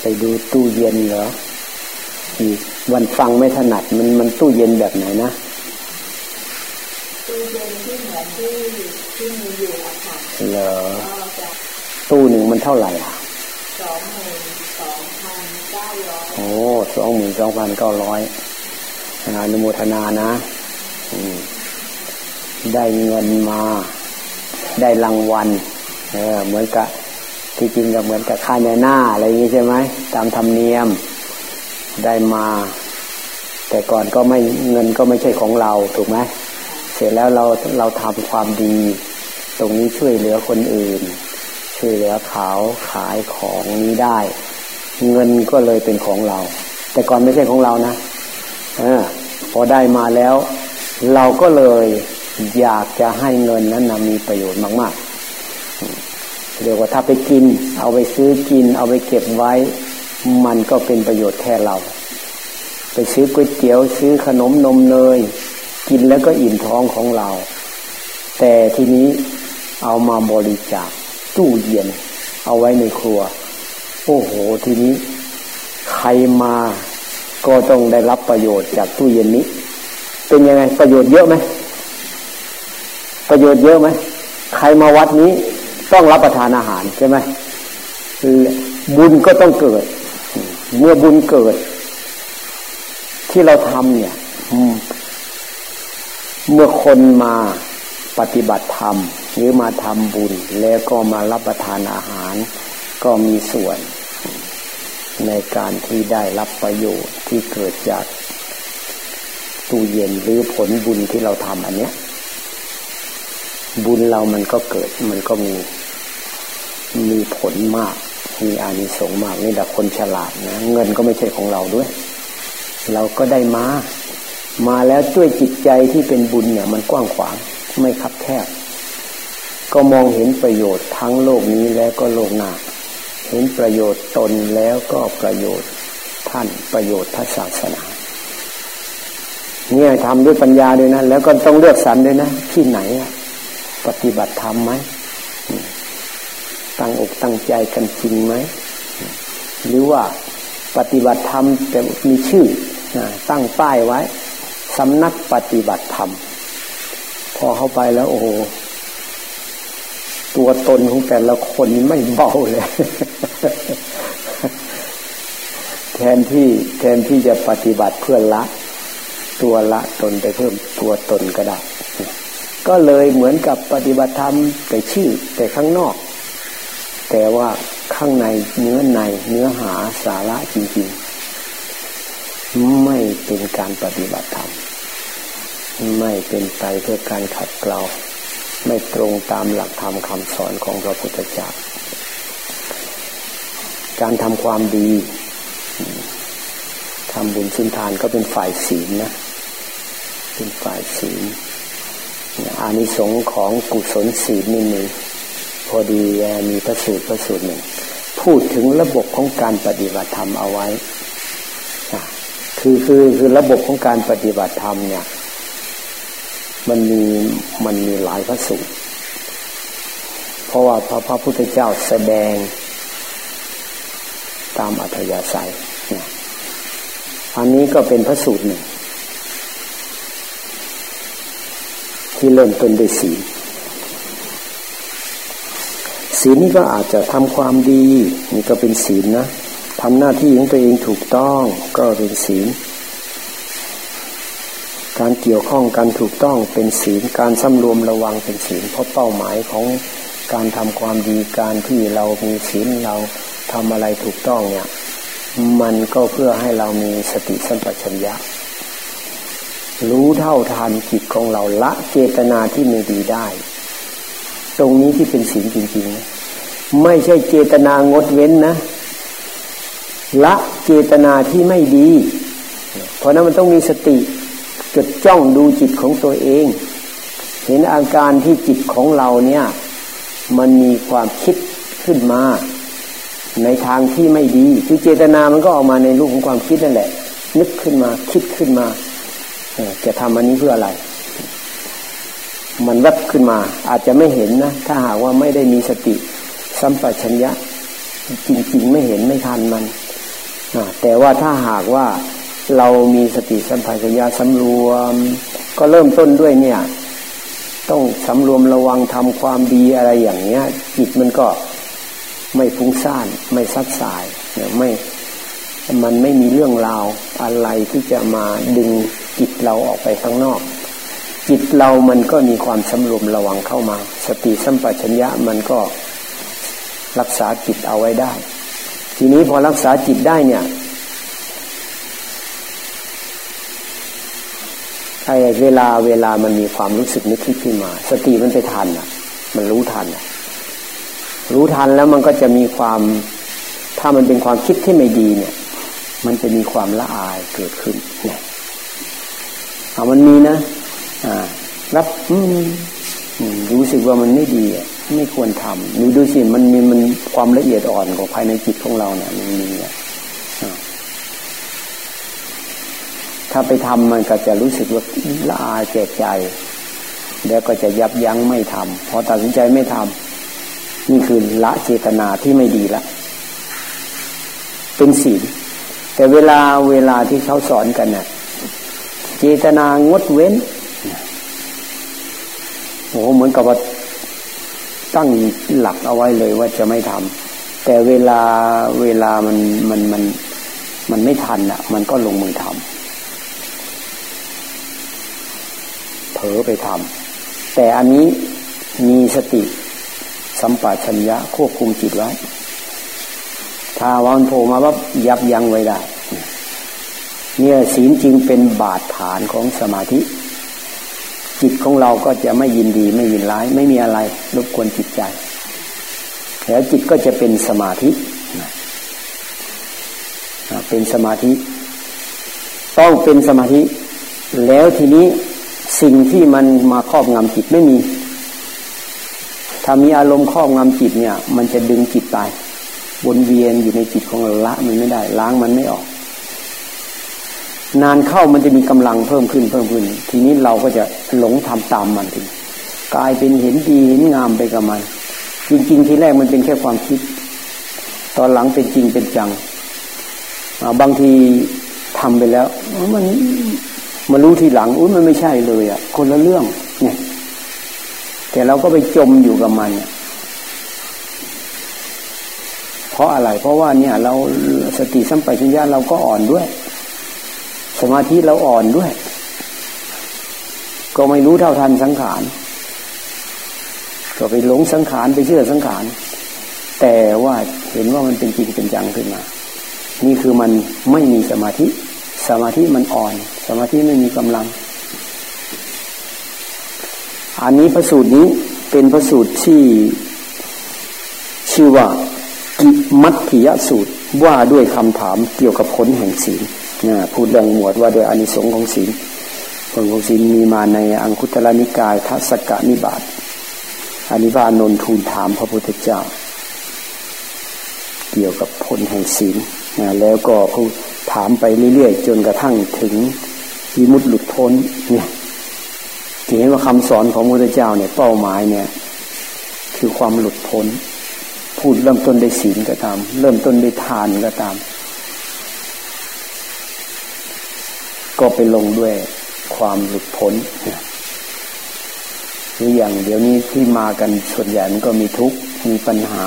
ไปดูตู้เย็นเหรออีกวันฟังไม่ถนัดมันมันตู้เย็นแบบไหนนะตู้เย็นที่เหมือนที่ที่มีอยู่อะค่ะเหรอตู้หนึ่งมันเท่าไหร่อะสองหมื่นสองพันเก้าร้อยโอ้สองหมื่นสองพันเก้าร้อยอนุโมทนานะได้เงินมา ได้รางวัลเออเหมือนกับ ที่จริงก็เหมือนกับค่าในหน้าอะไรอย่างนี้ใช่ไหมตามธรรมเนียมได้มา แต่ก่อนก็ไม่เงินก็ไม่ใช่ของเราถูกไหมเสร็จแล้วเราเราทำความดี ตรงนี้ช่วยเหลือคนอื่น ช่วยเหลือเขาขายของนี้ได้ เงินก็เลยเป็นของเรา แต่ก่อนไม่ใช่ของเรานะอพอได้มาแล้ว เราก็เลยอยากจะให้เงินนั้นนะมีประโยชน์มาก ๆ เรียกว่าถ้าไปกิน เอาไปซื้อกิน เอาไปเก็บไว้ มันก็เป็นประโยชน์แค่เรา ไปซื้อก๋วยเตี๋ยวซื้อขนมนมเนยกินแล้วก็อิ่มท้องของเรา แต่ทีนี้เอามาบริจาคตู้เย็น เอาไว้ในครัว โอ้โหทีนี้ ใครมาก็ต้องได้รับประโยชน์จากตู้เย็นนี้ เป็นยังไงประโยชน์เยอะไหมประโยชน์เยอะไหมใครมาวัดนี้ ต้องรับประทานอาหารใช่ไหมบุญก็ต้องเกิด เมื่อบุญเกิด ที่เราทำเนี่ยเมื่อคนมาปฏิบัติธรรม หรือมาทำบุญ แล้วก็มารับประทานอาหาร ก็มีส่วน ในการที่ได้รับประโยชน์ที่เกิดจากตู้เย็นหรือผลบุญที่เราทำอันเนี้ย บุญเรามันก็เกิดมันก็มี มีผลมาก มีอานิสงส์มากนี่แหละคนฉลาดนะ เงินก็ไม่ใช่ของเราด้วย เราก็ได้มา มาแล้วด้วยจิตใจที่เป็นบุญเนี่ย มันกว้างขวางไม่คับแคบ ก็มองเห็นประโยชน์ทั้งโลกนี้แล้วก็โลกหน้า เห็นประโยชน์ตนแล้วก็ประโยชน์ท่านประโยชน์พระศาสนาเนี่ยทำด้วยปัญญาด้วยนะ แล้วก็ต้องเลือกสรรด้วยนะ ที่ไหนปฏิบัติธรรมไหม ตั้งอกตั้งใจกันจริงไหม หรือว่าปฏิบัติธรรมแต่มีชื่อตั้งป้ายไว้สำนักปฏิบัติธรรม พอเข้าไปแล้วโอ้โหตัวตนของแต่ละคนไม่เบาเลย แทนที่แทนที่จะปฏิบัติเพื่อละ ตัวละตนไปเพิ่มตัวตนก็ได้ ก็เลยเหมือนกับปฏิบัติธรรมแต่ชื่อแต่ข้างนอก แต่ว่าข้างในเนื้อในเนื้อหาสาระจริงๆ ไม่เป็นการปฏิบัติธรรมไม่เป็นไปเพื่อการขัดเกลาไม่ตรงตามหลักธรรมคำสอนของพระพุทธเจ้าการทำความดีทำบุญสุนทานก็เป็นฝ่ายศีลนะ เป็นฝ่ายศีลอานิสงส์ของกุศลศีลนี่มี พอดีมีพระสูตรพระสูตรหนึ่ง พูดถึงระบบของการปฏิบัติธรรมเอาไว้ คือคือคือระบบของการปฏิบัติธรรมเนี่ย มันมีมันมีหลายพระสูตร เพราะว่าพระพระพุทธเจ้าแสดงตามอัธยาศัยอันนี้ก็เป็นพระสูตรหนึ่งที่เริ่มต้นด้วยศีล ศีลนี่ก็อาจจะทำความดีนี่ก็เป็นศีลนะทำหน้าที่ของตัวเองถูกต้องก็เป็นศีล การเกี่ยวข้องกันถูกต้องเป็นศีล การสำรวมระวังเป็นศีล เพราะเป้าหมายของการทำความดีการที่เรามีศีลเราทำอะไรถูกต้องเนี่ย มันก็เพื่อให้เรามีสติสัมปชัญญะ รู้เท่าทันจิตของเราละเจตนาที่ไม่ดีได้ ตรงนี้ที่เป็นศีลจริงๆไม่ใช่เจตนางดเว้นนะ ละเจตนาที่ไม่ดี เพราะนั้นมันต้องมีสติจดจ้องดูจิตของตัวเอง เห็นอาการที่จิตของเราเนี่ย มันมีความคิดขึ้นมา ในทางที่ไม่ดี คือเจตนามันก็ออกมาในรูปของความคิดนั่นแหละ นึกขึ้นมาคิดขึ้นมาจะทำอันนี้เพื่ออะไร มันวับขึ้นมา อาจจะไม่เห็นนะ ถ้าหากว่าไม่ได้มีสติสัมปชัญญะ จริงๆ ไม่เห็นไม่ทันมัน แต่ว่าถ้าหากว่าเรามีสติสัมปชัญญะสำรวม ก็เริ่มต้นด้วยเนี่ย ต้องสำรวมระวังทำความดีอะไรอย่างเนี้ย จิตมันก็ไม่ฟุ้งซ่าน ไม่ซัดสายไม่มันไม่มีเรื่องราวอะไรที่จะมาดึงจิตเราออกไปข้างนอก จิตเรามันก็มีความสำรวมระวังเข้ามา สติสัมปชัญญะมันก็รักษาจิตเอาไว้ได้ ทีนี้พอรักษาจิตได้เนี่ยไอ้เวลาเวลามันมีความรู้สึกนึกคิดขึ้นมา สติมันไปทันอะ มันรู้ทันอะ รู้ทันแล้วมันก็จะมีความ ถ้ามันเป็นความคิดที่ไม่ดีเนี่ย มันจะมีความละอายเกิดขึ้นเนี่ยเอามันมีนะ รับอืรู้สึกว่ามันไม่ดีไม่ควรทำดูดูสิมันมีมันความละเอียดอ่อนของภายในจิตของเราเนี่ยมันมีอะถ้าไปทำมันก็จะรู้สึกว่าละอายแก่ใจ แล้วก็จะยับยั้งไม่ทำพอตัดสินใจไม่ทำนี่คือละเจตนาที่ไม่ดีละเป็นศีลแต่เวลาเวลาที่เขาสอนกันเนี่ยเจตนางดเว้น โอ้เหมือนกับว่าตั้งหลักเอาไว้เลยว่าจะไม่ทำแต่เวลาเวลามันมันมันมันไม่ทันอะ มันก็ลงมือทำเผลอไปทำแต่อันนี้มีสติสัมปชัญญะควบคุมจิตไว้ถ้าวันโผล่มาว่ายับยั้งไว้ได้ เนี่ยศีลจริงเป็นบาดฐานของสมาธิ จิตของเราก็จะไม่ยินดีไม่ยินร้าย ไม่มีอะไรรบกวนจิตใจ แล้วจิตก็จะเป็นสมาธิเป็นสมาธิ ต้องเป็นสมาธิ แล้วทีนี้สิ่งที่มันมาครอบงำจิตไม่มี ถ้ามีอารมณ์ครอบงำจิตเนี่ย มันจะดึงจิตไปวนเวียนอยู่ในจิตของเราละมันไม่ได้ ล้างมันไม่ออก นานเข้ามันจะมีกำลังเพิ่มขึ้นเพิ่มขึ้น ทีนี้เราก็จะหลงทำตามมันทีกลายเป็นเห็นดีเห็นงามไปกับมัน จริง ๆ ทีแรกมันเป็นแค่ความคิด ตอนหลังเป็นจริงเป็นจังบางทีทำไปแล้วมันมารู้ทีหลังอุ้ยมันไม่ใช่เลยอะ คนละเรื่อง เนี่ย แต่เราก็ไปจมอยู่กับมันเพราะอะไร เพราะว่าเนี่ย เราสติสัมปชัญญะเราก็อ่อนด้วย สมาธิเราอ่อนด้วย ก็ไม่รู้เท่าทันสังขาร ก็ไปหลงสังขารไปเชื่อสังขาร แต่ว่าเห็นว่ามันเป็นจริงเป็นจังขึ้นมา นี่คือมันไม่มีสมาธิ สมาธิมันอ่อน สมาธิไม่มีกำลัง อันนี้พระสูตรนี้เป็นพระสูตรที่ชื่อว่ากิมัตถิยสูตรว่าด้วยคำถามเกี่ยวกับผลแห่งศีล พูดเรื่องหมวดว่าโดยอานิสงส์ของศีลผลของศีลมีมาในอังคุตรนิกายทัศกนิบาตอานิวานนทูลถามพระพุทธเจ้า เกี่ยวกับผลแห่งศีลนะแล้วก็พูดถามไปเรื่อยๆจนกระทั่งถึงวิมุตติหลุดพ้นเนี่ยเห็นว่าคำสอนของพระพุทธเจ้าเนี่ยเป้าหมายเนี่ยคือความหลุดพ้น พูดเริ่มต้นด้วยศีลก็ตาม เริ่มต้นด้วยทานก็ตาม ก็ไปลงด้วยความหลุดพ้นหรืออย่างเดี๋ยวนี้ที่มากันส่วนใหญ่มันก็มีทุกข์มีปัญหา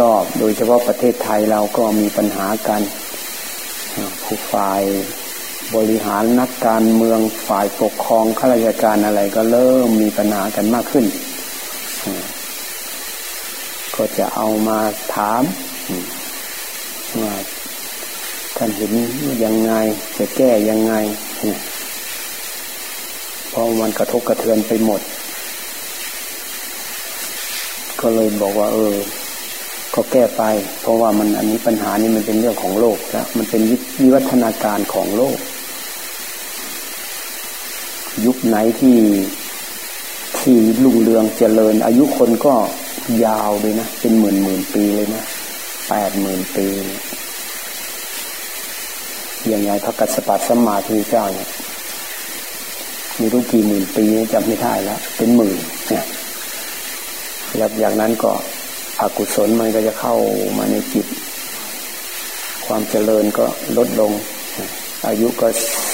รอบๆ โดยเฉพาะประเทศไทยเราก็มีปัญหากัน ผู้ฝ่ายบริหารนักการเมืองฝ่ายปกครองข้าราชการอะไรก็เริ่มมีปัญหากันมากขึ้น ก็จะเอามาถามว่า ท่านเห็นยังไงจะแก้ยังไงเพราะมันกระทบกระเทือนไปหมด ก็เลยบอกว่า เออ ก็แก้ไป เพราะว่ามันอันนี้ปัญหานี้มันเป็นเรื่องของโลกแล้วมันเป็นวิวัฒนาการของโลก ยุคไหนที่ที่ลุงเรืองเจริญ อายุคนก็ยาวเลยนะ เป็นหมื่นหมื่นปีเลยนะแปดหมื่นปี อย่างไงพระกัสสปะสัมมาทีเจ้าเนี่ยมีรู้กี่หมื่นปีจำไม่ได้แล้วเป็นหมื่นเนี่ยหลังจากนั้นก็อกุศลมันก็จะเข้ามาในจิต ความเจริญก็ลดลง อายุก็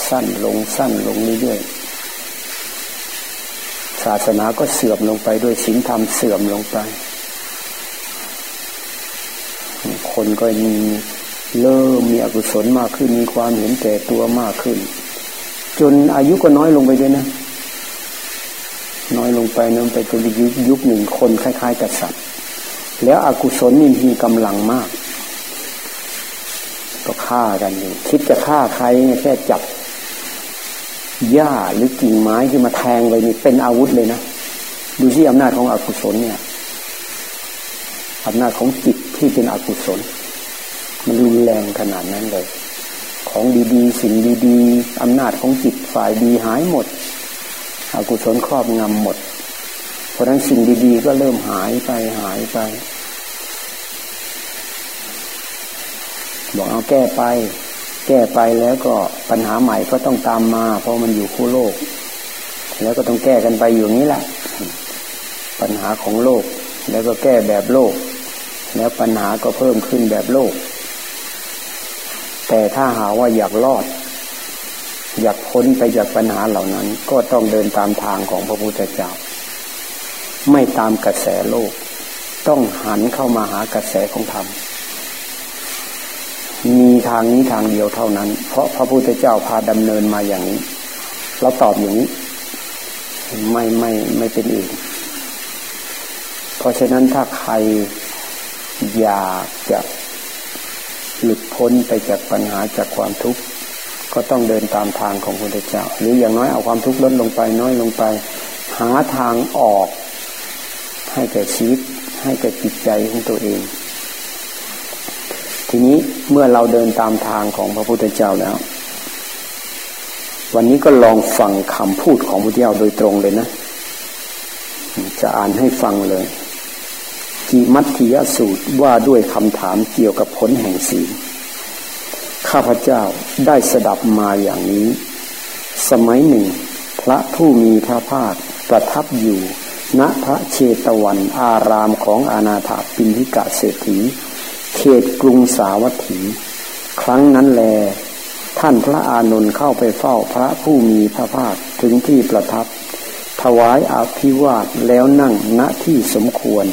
สั้นลงสั้นลงเรื่อยๆศาสนาก็เสื่อมลงไปด้วยศีลธรรมเสื่อมลงไป คนก็มี เริ่มมีอกุศลมากขึ้นมีความเห็นแก่ตัวมากขึ้น จนอายุก็น้อยลงไปด้วยนะ น้อยลงไปน้นไปจนยุคยุคหนึ่งคนคล้ายๆกับสัตว์แล้วอกุศลนี่มีกำลังมาก ก็ฆ่ากันอยู่คิดจะฆ่าใครเนี่ยแค่จับหญ้าหรือกิ่งไม้ที่มาแทงไปนี่เป็นอาวุธเลยนะดูที่อำนาจของอกุศลเนี่ยอำนาจของจิตที่เป็นอกุศล มันรุนแรงขนาดนั้นเลย ของดีๆ สิ่งดีๆอำนาจของจิตฝ่ายดีหายหมดอกุศลครอบงำหมด เพราะฉะนั้นสิ่งดีๆ ก็เริ่มหายไปหายไป บอกเอาแก้ไป แก้ไปแล้วก็ปัญหาใหม่ก็ต้องตามมา เพราะมันอยู่คู่โลก แล้วก็ต้องแก้กันไปอยู่นี้แหละปัญหาของโลก แล้วก็แก้แบบโลก แล้วปัญหาก็เพิ่มขึ้นแบบโลก แต่ถ้าหาว่าอยากรอด อยากพ้นไปจากปัญหาเหล่านั้น ก็ต้องเดินตามทางของพระพุทธเจ้า ไม่ตามกระแสโลก ต้องหันเข้ามาหากระแสของธรรมมีทางนี้ทางเดียวเท่านั้น เพราะพระพุทธเจ้าพาดำเนินมาอย่างนี้ เราตอบอย่างนี้ ไม่ไม่ไม่เป็นอื่น เพราะฉะนั้นถ้าใครอยากจะ หลุดพ้นไปจากปัญหาจากความทุกข์ก็ต้องเดินตามทางของพระพุทธเจ้า หรืออย่างน้อยเอาความทุกข์ลดลงไปน้อยลงไป หาทางออก ให้แก่ชีวิต ให้แก่จิตใจของตัวเอง ทีนี้เมื่อเราเดินตามทางของพระพุทธเจ้าแล้ว วันนี้ก็ลองฟังคำพูดของพระพุทธเจ้าโดยตรงเลยนะ จะอ่านให้ฟังเลย กิมัตถิยสูตรว่าด้วยคำถามเกี่ยวกับผลแห่งศีลข้าพเจ้าได้สดับมาอย่างนี้ สมัยหนึ่ง พระผู้มีพระภาคประทับอยู่ ณพระเชตวันอารามของอาณาถาปินิกะเศรษฐี เขตกรุงสาวัตถี ครั้งนั้นแล ท่านพระอานนท์เข้าไปเฝ้าพระผู้มีพระภาคถึงที่ประทับ ถวายอาภิวาทแล้วนั่งณที่สมควร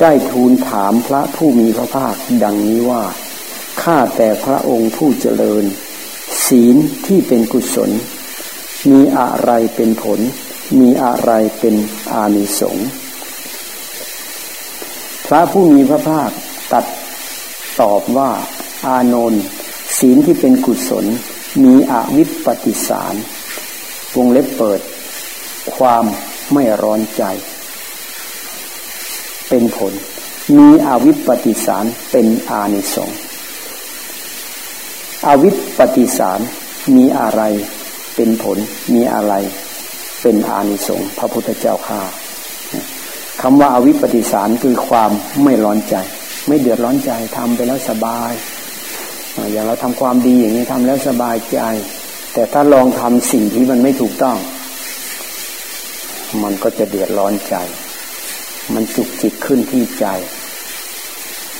ได้ทูลถามพระผู้มีพระภาคดังนี้ว่า ข้าแต่พระองค์ผู้เจริญ ศีลที่เป็นกุศล มีอะไรเป็นผล มีอะไรเป็นอานิสงส์พระผู้มีพระภาคตัดตอบว่า อานนท์ศีลที่เป็นกุศล มีอวิปปฏิสารวงเล็บเปิด ความไม่ร้อนใจ เป็นผล มีอวิปปิสารเป็นอานิสงส์อวิปปฏิสารมีอะไรเป็นผล มีอะไรเป็นอานิสงส์พระพุทธเจ้าข้าคำว่าอาวิปปิสารคือความไม่ร้อนใจ ไม่เดือดร้อนใจทำไปแล้วสบาย อย่างเราทำความดีอย่างนี้ทำแล้วสบายใจ แต่ถ้าลองทำสิ่งที่มันไม่ถูกต้อง มันก็จะเดือดร้อนใจ มันจุกจิกขึ้นที่ใจ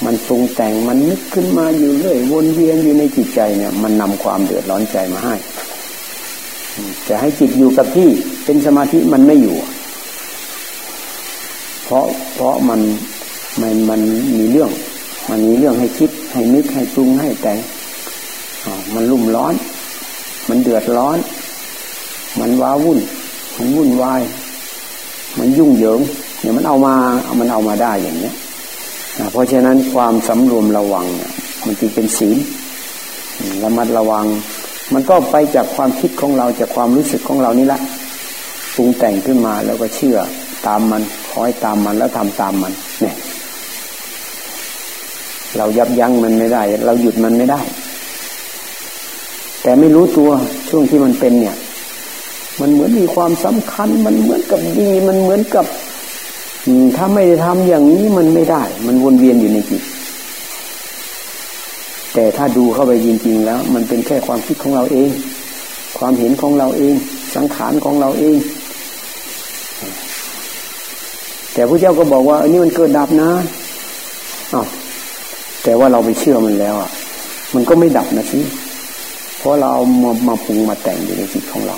มันปรุงแต่งมันนึกขึ้นมาอยู่เรื่อยวนเวียนอยู่ในจิตใจเนี่ย มันนำความเดือดร้อนใจมาให้จะให้จิตอยู่กับที่เป็นสมาธิมันไม่อยู่ เพราะเพราะมันมันมันมีเรื่อง มันมีเรื่องให้คิด ให้นึกให้ปรุงให้แต่งมันรุ่มร้อน มันเดือดร้อน มันว้าวุ่น มันวุ่นวาย มันยุ่งเหยิง เนี่ยมันเอามามันเอามาได้อย่างเนี้ยเพราะฉะนั้นความสำรวมระวังเนี่ยมันจึงเป็นศีลระมัดระวัง มันก็ไปจากความคิดของเราจากความรู้สึกของเรานี่แหละปรุงแต่งขึ้นมาแล้วก็เชื่อตามมันคอยตามมันแล้วทำตามมัน เนี่ย เรายับยั้งมันไม่ได้ เราหยุดมันไม่ได้ แต่ไม่รู้ตัวช่วงที่มันเป็นเนี่ย มันเหมือนมีความสำคัญ มันเหมือนกับดี มันเหมือนกับ ถ้าไม่ได้ทำอย่างนี้มันไม่ได้ มันวนเวียนอยู่ในจิต แต่ถ้าดูเข้าไปจริงๆแล้ว มันเป็นแค่ความคิดของเราเอง ความเห็นของเราเอง สังขารของเราเอง แต่พระเจ้าก็บอกว่าอันนี้มันเกิดดับนะอ้าวแต่ว่าเราไปเชื่อมันแล้วอะ มันก็ไม่ดับนะสิเพราะเราเอามามาปรุงมาแต่งอยู่ในจิตของเรา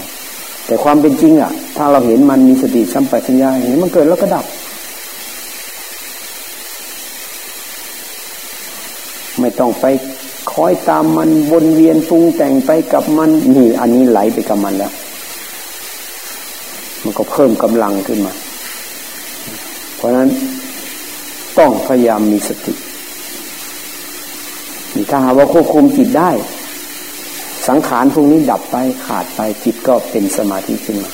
แต่ความเป็นจริงอะ ถ้าเราเห็นมันมีสติสัมปชัญญะเห็นมันเกิดแล้วก็ดับ ไม่ต้องไปคอยตามมันวนเวียนปรุงแต่งไปกับมันนี่อันนี้ไหลไปกับมันแล้ว มันก็เพิ่มกำลังขึ้นมา เพราะนั้นต้องพยายามมีสติถ้าหาว่าควบคุมจิตได้ สังขารพวกนี้ดับไปขาดไปจิตก็เป็นสมาธิขึ้นมา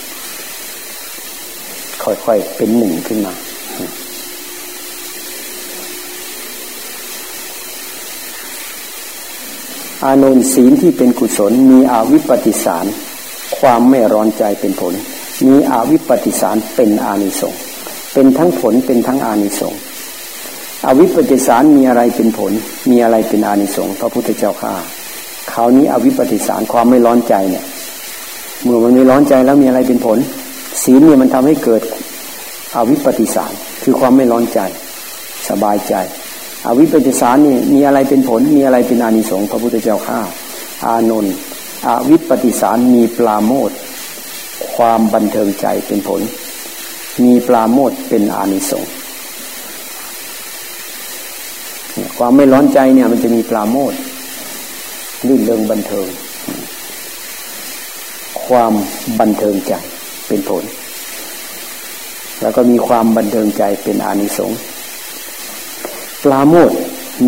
ค่อยๆเป็นหนึ่งขึ้นมา อานนท์ศีลที่เป็นกุศล มีอาวิปปิสาร ความไม่ร้อนใจเป็นผล มีอาวิปปิสารเป็นอานิสงส์เป็นทั้งผลเป็นทั้งอานิสงส์อวิปปิสารมีอะไรเป็นผล มีอะไรเป็นอานิสงส์พระพุทธเจ้าข้าคราวนี้อวิปปิสารความไม่ร้อนใจเนี่ย เมื่อมันไม่ร้อนใจแล้วมีอะไรเป็นผล ศีลเนี่ยมันทำให้เกิดอวิปปิสารคือความไม่ร้อนใจ สบายใจ อวิปปิสารนี่มีอะไรเป็นผลมีอะไรเป็นอานิสงส์พระพุทธเจ้าข้าอานนท์อวิปปิสารมีปลาโมดความบันเทิงใจเป็นผล มีปลาโมดเป็นอานิสงส์ความไม่ร้อนใจเนี่ยมันจะมีปลาโมดลื่นเริงบันเทิง ความบันเทิงใจเป็นผล แล้วก็มีความบันเทิงใจเป็นอานิสงส์ ปลาโมด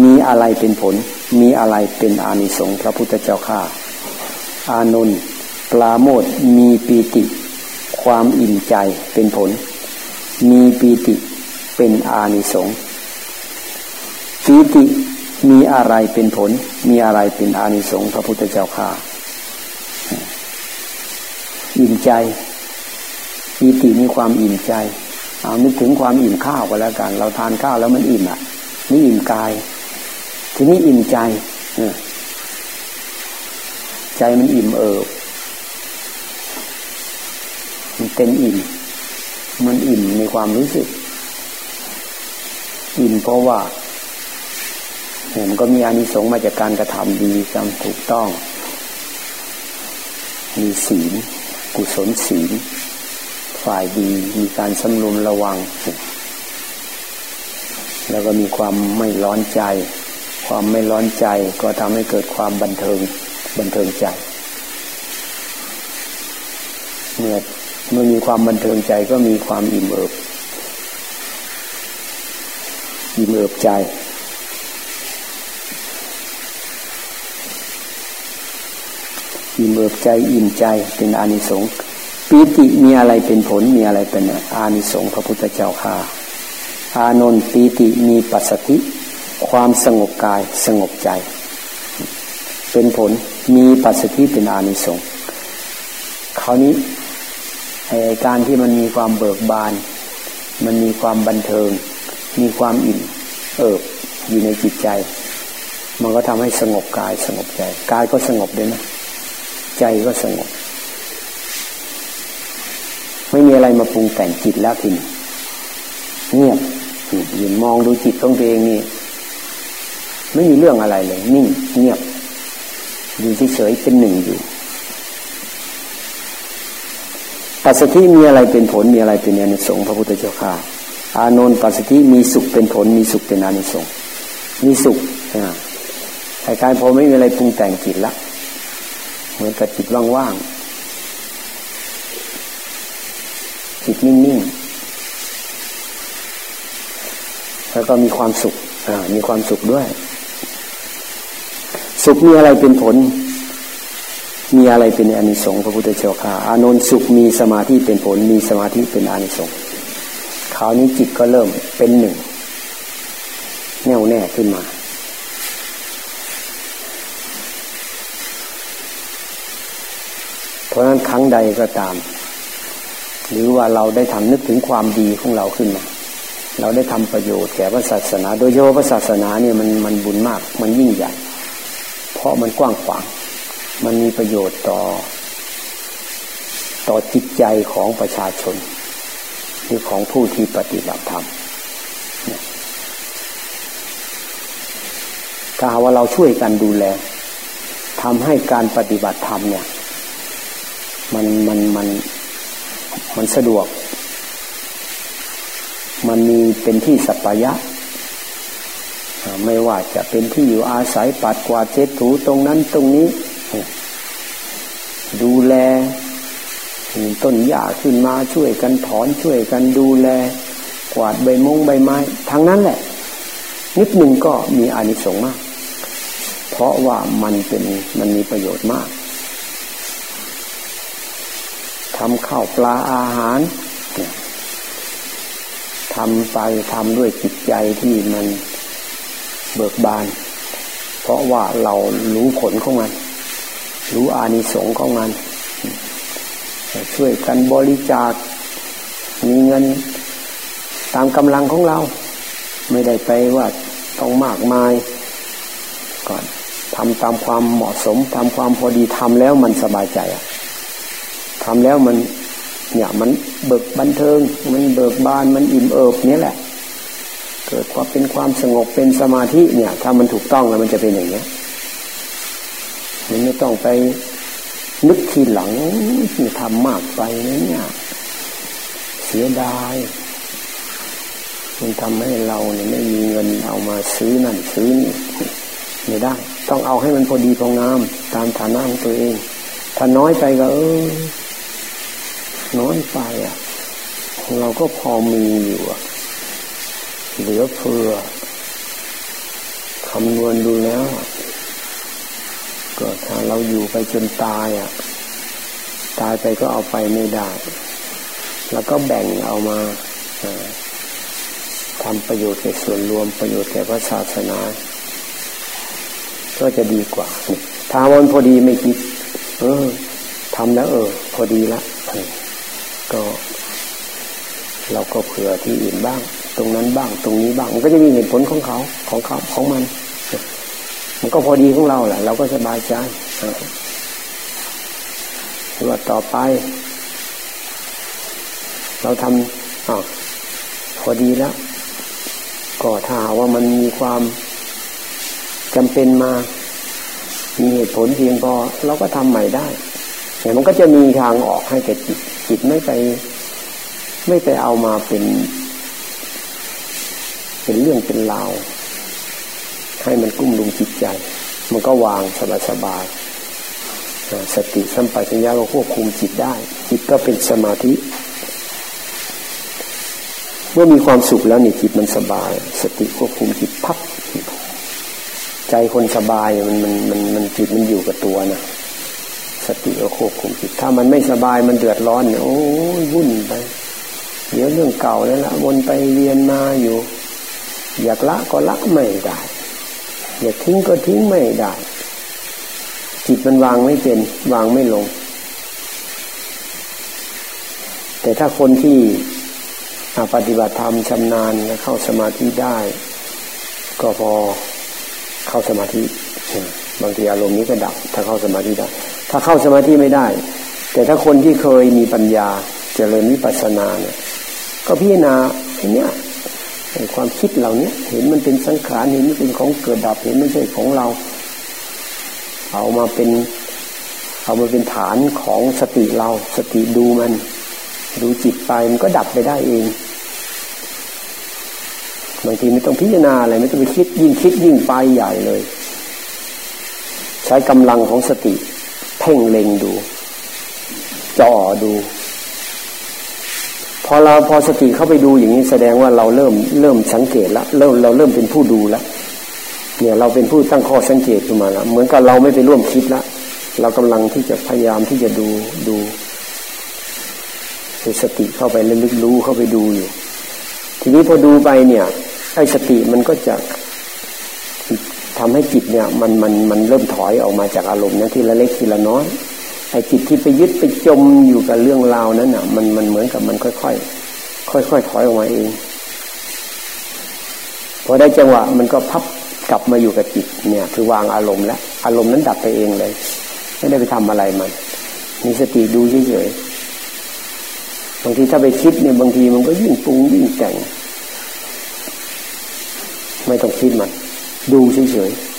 มีอะไรเป็นผล มีอะไรเป็นอานิสงส์พระพุทธเจ้าข้าอานนท์ปลาโมดมีปีติ ความอิ่มใจเป็นผล มีปีติเป็นอานิสงส์ปีติมีอะไรเป็นผล มีอะไรเป็นอานิสงส์พระพุทธเจ้าข้าอิ่มใจปีติมีความอิ่มใจเอานึกถึงความอิ่มข้าวก็แล้วกัน เราทานข้าวแล้วมันอิ่มอะ นี่อิ่มกาย ทีนี้อิ่มใจใจมันอิ่มเอิบมันเต็มอิ่ม มันอิ่มในความรู้สึก อิ่มเพราะว่ามันก็มีอานิสงส์มาจากการกระทำดีทำถูกต้อง มีศีล กุศลศีล ฝ่ายดี มีการสำรวมระวัง แล้วก็มีความไม่ร้อนใจ ความไม่ร้อนใจก็ทำให้เกิดความบันเทิงบันเทิงใจเมื่อเมื่อมีความบันเทิงใจก็มีความอิ่มเอิบอิ่มเอิบใจ อิ่มเอิบใจอิ่มใจเป็นอานิสงส์ปีติมีอะไรเป็นผลมีอะไรเป็นอานิสงส์พระพุทธเจ้าค่ะ อานนท์ปีติมีปัสสติ ความสงบกายสงบใจ เป็นผลมีปัสสติเป็นอานิสงส์คราวนี้ไอการที่มันมีความเบิกบาน มันมีความบันเทิง มีความอิ่มเอิบอยู่ในจิตใจ มันก็ทำให้สงบกายสงบใจ กายก็สงบด้วยนะ ใจก็สงบ ไม่มีอะไรมาปรุงแต่งจิตแล้วทีนี้เงียบ ยืนมองดูจิตของตัวเองนี่ไม่มีเรื่องอะไรเลย นิ่งเงียบอยู่เฉยๆเป็นหนึ่งอยู่ปัสสติมีอะไรเป็นผลมีอะไรเป็นอานิสงส์พระพุทธเจ้าข้าอานนท์ปัสสติมีสุขเป็นผลมีสุขเป็นอานิสงส์มีสุขอาการพอไม่มีอะไรปรุงแต่งจิตละ เหมือนกับจิตว่างๆจิตนิ่งๆ แล้วก็มีความสุขมีความสุขด้วย สุขมีอะไรเป็นผล มีอะไรเป็นอานิสงส์พระพุทธเจ้าค่ะ อานนท์สุขมีสมาธิเป็นผล มีสมาธิเป็นอานิสงส์คราวนี้จิตก็เริ่มเป็นหนึ่ง แน่วแน่ขึ้นมาเพราะฉะนั้นครั้งใดก็ตาม หรือว่าเราได้ทำนึกถึงความดีของเราขึ้นมา เราได้ทำประโยชน์แก่พระศาสนา โดยเฉพาะพระศาสนาเนี่ยมันมันบุญมาก มันยิ่งใหญ่ เพราะมันกว้างขวาง มันมีประโยชน์ต่อ ต่อจิตใจของประชาชน หรือของผู้ที่ปฏิบัติธรรมถ้าว่าเราช่วยกันดูแลทำให้การปฏิบัติธรรมเนี่ย มันมันมันมันสะดวก มันมีเป็นที่สัปยะ ไม่ว่าจะเป็นที่อยู่อาศัยปัดกวาดเช็ดถูตรงนั้นตรงนี้ ดูแลต้นหญ้าขึ้นมาช่วยกันถอนช่วยกันดูแล กวาดใบมงใบไม้ทั้งนั้นแหละ นิดหนึ่งก็มีอานิสงส์มาก เพราะว่ามันเป็นมันมีประโยชน์มากทำข้าวปลาอาหาร ทำไปทำด้วยจิตใจที่มันเบิกบาน เพราะว่าเรารู้ผลของมัน รู้อานิสงส์ของมัน ช่วยกันบริจาค มีเงินตามกำลังของเรา ไม่ได้ไปว่าต้องมากมาย ก่อนทำตามความเหมาะสมทำความพอดีทำแล้วมันสบายใจทำแล้วมัน เนี่ยมันเบิกบันเทิง มันเบิกบานมันอิ่มเอิบนี่แหละ เกิดความเป็นความสงบเป็นสมาธิเนี่ย ถ้ามันถูกต้องแล้วมันจะเป็นอย่างเนี้ยมันไม่ต้องไปนึกทีหลังที่ทำมากไปเนี่ยเสียดายมันทำให้เราเนี่ยไม่มีเงินเอามาซื้อนั่นซื้อนี่ไม่ได้ ต้องเอาให้มันพอดีพองาม ตามฐานะของตัวเอง ถ้าน้อยไปก็เออ น้อยไปอะ เราก็พอมีอยู่อะเหลือเฟือคำนวณดูแล้ว ก็ถ้าเราอยู่ไปจนตายอะ ตายไปก็เอาไปไม่ได้ แล้วก็แบ่งเอามาทำประโยชน์แก่ส่วนรวมประโยชน์แก่พระศาสนา ก็จะดีกว่าถ้าวันพอดีไม่คิด เออทำแล้วเออ พอดีละ ก็ เราก็เผื่อที่อื่นบ้าง ตรงนั้นบ้าง ตรงนี้บ้าง มันก็จะมีเหตุผลของเขาของเขาของมัน มันก็พอดีของเราแหละเราก็สบายใจหรือว่าต่อไป เราทำอพอดีแล้ว ก็ถ้าว่ามันมีความจำเป็นมามีเหตุผลเพียงพอเราก็ทำใหม่ได้แต่มันก็จะมีทางออกให้แก่จิต จิตไม่ไป ไม่ไปเอามาเป็น เป็นเรื่องเป็นราวให้มันกุ้มลุมจิตใจ มันก็วางสบายสบายสติสัมปชัญญะก็ควบคุมจิตได้ จิตก็เป็นสมาธิ เมื่อมีความสุขแล้วนี่จิตมันสบาย สติควบคุมจิตพับใจคนสบายมันมันมันมันจิตมันอยู่กับตัวนะ สติก็ควบคุมจิตถ้ามันไม่สบายมันเดือดร้อนเนี่ยโอ้ยวุ่นไป เดี๋ยวเรื่องเก่าแล้วละวนไปเวียนมาอยู่ อยากละก็ละไม่ได้ อยากทิ้งก็ทิ้งไม่ได้ จิตมันวางไม่เป็นวางไม่ลง แต่ถ้าคนที่ปฏิบัติธรรมชำนาญเข้าสมาธิได้ ก็พอเข้าสมาธิ บางทีอารมณ์นี้ก็ดับ ถ้าเข้าสมาธิได้ถ้าเข้าสมาธิไม่ได้ แต่ถ้าคนที่เคยมีปัญญาเจริญวิปัสสนาเนี่ยก็พิจารณาอันเนี้ยความคิดเหล่านี้เห็นมันเป็นสังขารเห็นมันเป็นของเกิดดับเห็นไม่ใช่ของเรา เอามาเป็นเอามาเป็นฐานของสติเราสติดูมัน ดูจิตไปมันก็ดับไปได้เองบางทีไม่ต้องพิจารณาอะไรไม่ต้องไปคิดยิ่งคิดยิ่งไปใหญ่เลย ใช้กำลังของสติ เพ่งเล็งดูจ่อดู พอเราพอสติเข้าไปดูอย่างนี้แสดงว่าเราเริ่มเริ่มสังเกตแล้วเริ่มเราเริ่มเป็นผู้ดูแล้วเนี่ยเราเป็นผู้ตั้งข้อสังเกตขึ้นมาแล้วเหมือนกับเราไม่ไปร่วมคิดละเรากำลังที่จะพยายามที่จะดูดูสติเข้าไปลึกรู้เข้าไปดูอยู่ ทีนี้พอดูไปเนี่ยไอ้สติมันก็จะ ทำให้จิตเนี่ยมันมันมันเริ่มถอยออกมาจากอารมณ์นั้นทีละเล็กทีละน้อยไอ้จิตที่ไปยึดไปจมอยู่กับเรื่องราวนั้นอะ มันมันเหมือนกับมันค่อย ๆ ค่อย ๆ ถอยออกมาเองพอได้จังหวะมันก็พับกลับมาอยู่กับจิตเนี่ย คือวางอารมณ์แล้วอารมณ์นั้นดับไปเองเลย ไม่ได้ไปทำอะไรมันมีสติดูเฉยๆบางทีถ้าไปคิดเนี่ยบางทีมันก็ยิ่งปรุงยิ่งแต่งไม่ต้องคิดมัน ดูเฉยๆ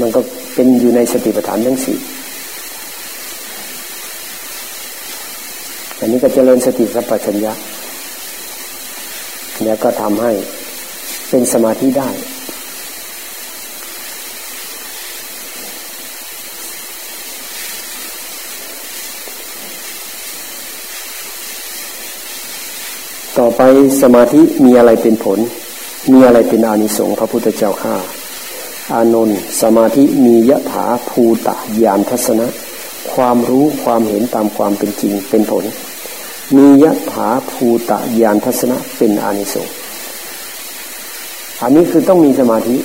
มันก็เป็นอยู่ในสติปัฏฐานทั้งสี่ อันนี้ก็เจริญสติสัพพัญญะ แล้วก็ทำให้เป็นสมาธิได้ ไปสมาธิมีอะไรเป็นผล มีอะไรเป็นอานิสงส์พระพุทธเจ้าข้าอานนท์สมาธิมียะถาภูตะยานทัศนะ ความรู้ความเห็นตามความเป็นจริงเป็นผล มียะถาภูตะยานทัศนะเป็นอานิสงส์อันนี้คือต้องมีสมาธิ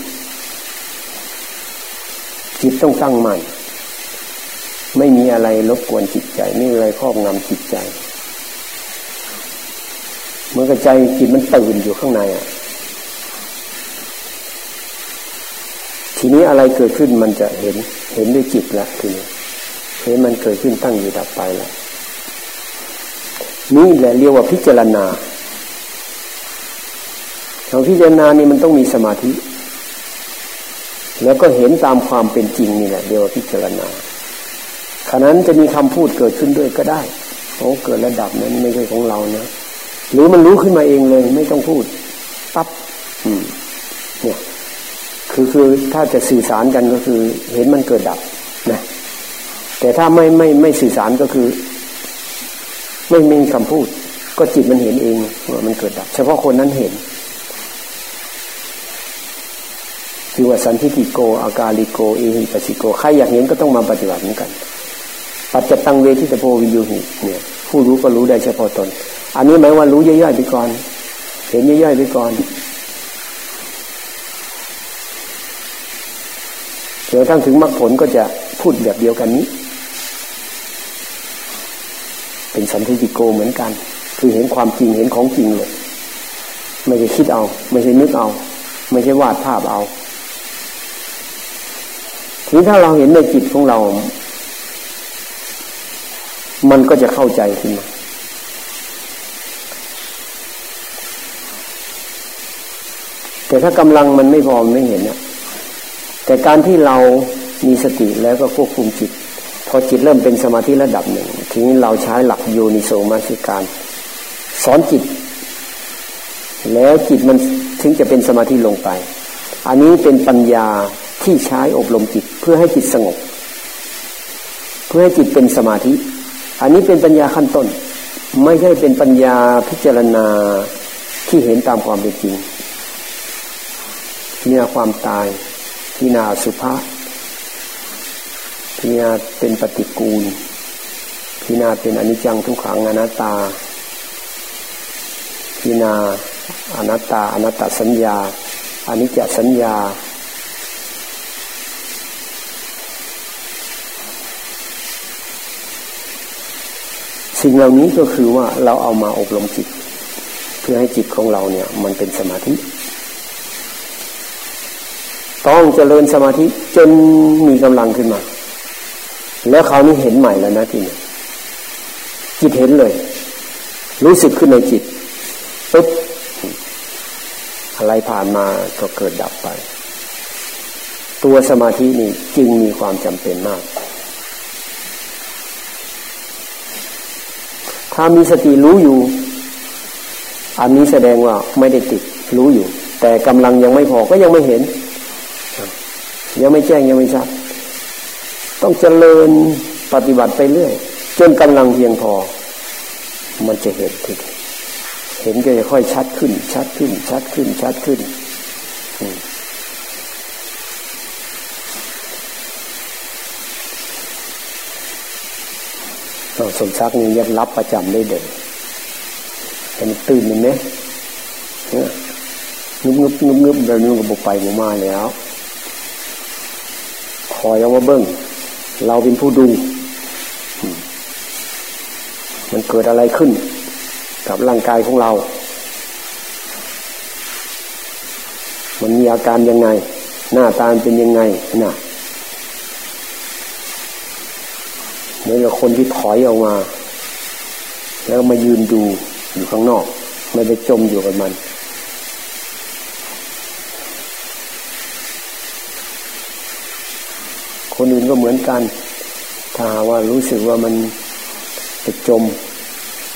จิตต้องตั้งมั่นไม่มีอะไรรบกวนจิตใจ ไม่มีอะไรครอบงำจิตใจ เมื่อกใจจิตมันตื่นอยู่ข้างในอะทีนี้อะไรเกิดขึ้นมันจะเห็นเห็นด้วยจิตละทีนี้เห็นมันเกิดขึ้นตั้งอยู่ดับไปแล้วนี่แหละเรียกว่าพิจารณาของพิจารณานี่มันต้องมีสมาธิ แล้วก็เห็นตามความเป็นจริงนี่แหละเรียกว่าพิจารณาขณะนั้นจะมีคำพูดเกิดขึ้นด้วยก็ได้โอ้เกิดระดับนั้นไม่ใช่ของเรานะ หรือมันรู้ขึ้นมาเองเลย ไม่ต้องพูดปั๊บเนี่ยคือคือถ้าจะสื่อสารกันก็คือ เห็นมันเกิดดับนะแต่ถ้าไม่ไม่ไม่สื่อสารก็คือ ไม่มีคำพูด ก็จิตมันเห็นเองว่ามันเกิดดับ เฉพาะคนนั้นเห็นคือว่าสันทิติโก อากาลิโก เอหิปัสสิโก ใครอยากเห็นก็ต้องมาปฏิบัติเหมือนกัน ปัจจตังเวทิตโพวิญญูหิเนี่ย ผู้รู้ก็รู้ได้เฉพาะตน อันนี้หมายว่ารู้ย่อยๆไปก่อน เห็นย่อยๆไปก่อนเดี๋ยวทั้งถึงมรรคผลก็จะพูดแบบเดียวกันนี้ เป็นสันทิติโกเหมือนกัน คือเห็นความจริงเห็นของจริงเลย ไม่ใช่คิดเอา ไม่ใช่นึกเอา ไม่ใช่วาดภาพเอาทีถ้าเราเห็นในจิตของเรา มันก็จะเข้าใจขึ้นมา แต่ถ้ากำลังมันไม่พอไม่เห็นนะแต่การที่เรามีสติแล้วก็ควบคุมจิต พอจิตเริ่มเป็นสมาธิระดับหนึ่งทีนี้เราใช้หลักโยนิโสมาสิการ สอนจิต แล้วจิตมันถึงจะเป็นสมาธิลงไป อันนี้เป็นปัญญาที่ใช้อบรมจิตเพื่อให้จิตสงบ เพื่อให้จิตเป็นสมาธิ อันนี้เป็นปัญญาขั้นต้น ไม่ใช่เป็นปัญญาพิจารณาที่เห็นตามความเป็นจริง เนี่ยความตายพินาสุภาพินาเป็นปฏิกูล พินาเป็นอนิจจังทุกขังอนัตตา พินาอนัตตาอนัตตสัญญาอนิจจสัญญา สิ่งเหล่านี้ก็คือว่าเราเอามาอบรมจิต เพื่อให้จิตของเราเนี่ย มันเป็นสมาธิ ต้องเจริญสมาธิจนมีกำลังขึ้นมา แล้วคราวนี้เห็นใหม่แล้วนะทีนี้จิตเห็นเลย รู้สึกขึ้นในจิตปุ๊บอะไรผ่านมาก็เกิดดับไป ตัวสมาธินี่จึงมีความจำเป็นมาก ถ้ามีสติรู้อยู่ อันนี้แสดงว่าไม่ได้ติดรู้อยู่ แต่กำลังยังไม่พอก็ยังไม่เห็น ยังไม่แจ้งยังไม่ชัดต้องเจริญปฏิบัติไปเรื่อยจนกำลังเพียงพอ มันจะเห็นทีเห็นก็จะค่อยชัดขึ้น ชัดขึ้น ชัดขึ้น ชัดขึ้นสมชักนี่ยัดรับประจำได้เด่นแต่มันตื่นเห็นไหมงึบงึบงึบงึบแบบนี้ก็บกไปมุมาแล้ว คอยเอาว่าเบิ้งเราเป็นผู้ดู มันเกิดอะไรขึ้น กับร่างกายของเรา มันมีอาการยังไง หน้าตาเป็นยังไงน่ะเหมือนกับคนที่ถอยออกมา แล้วมายืนดูอยู่ข้างนอก ไม่ไปจมอยู่กับมัน คนอื่นก็เหมือนกัน ถ้าว่ารู้สึกว่ามันจะจม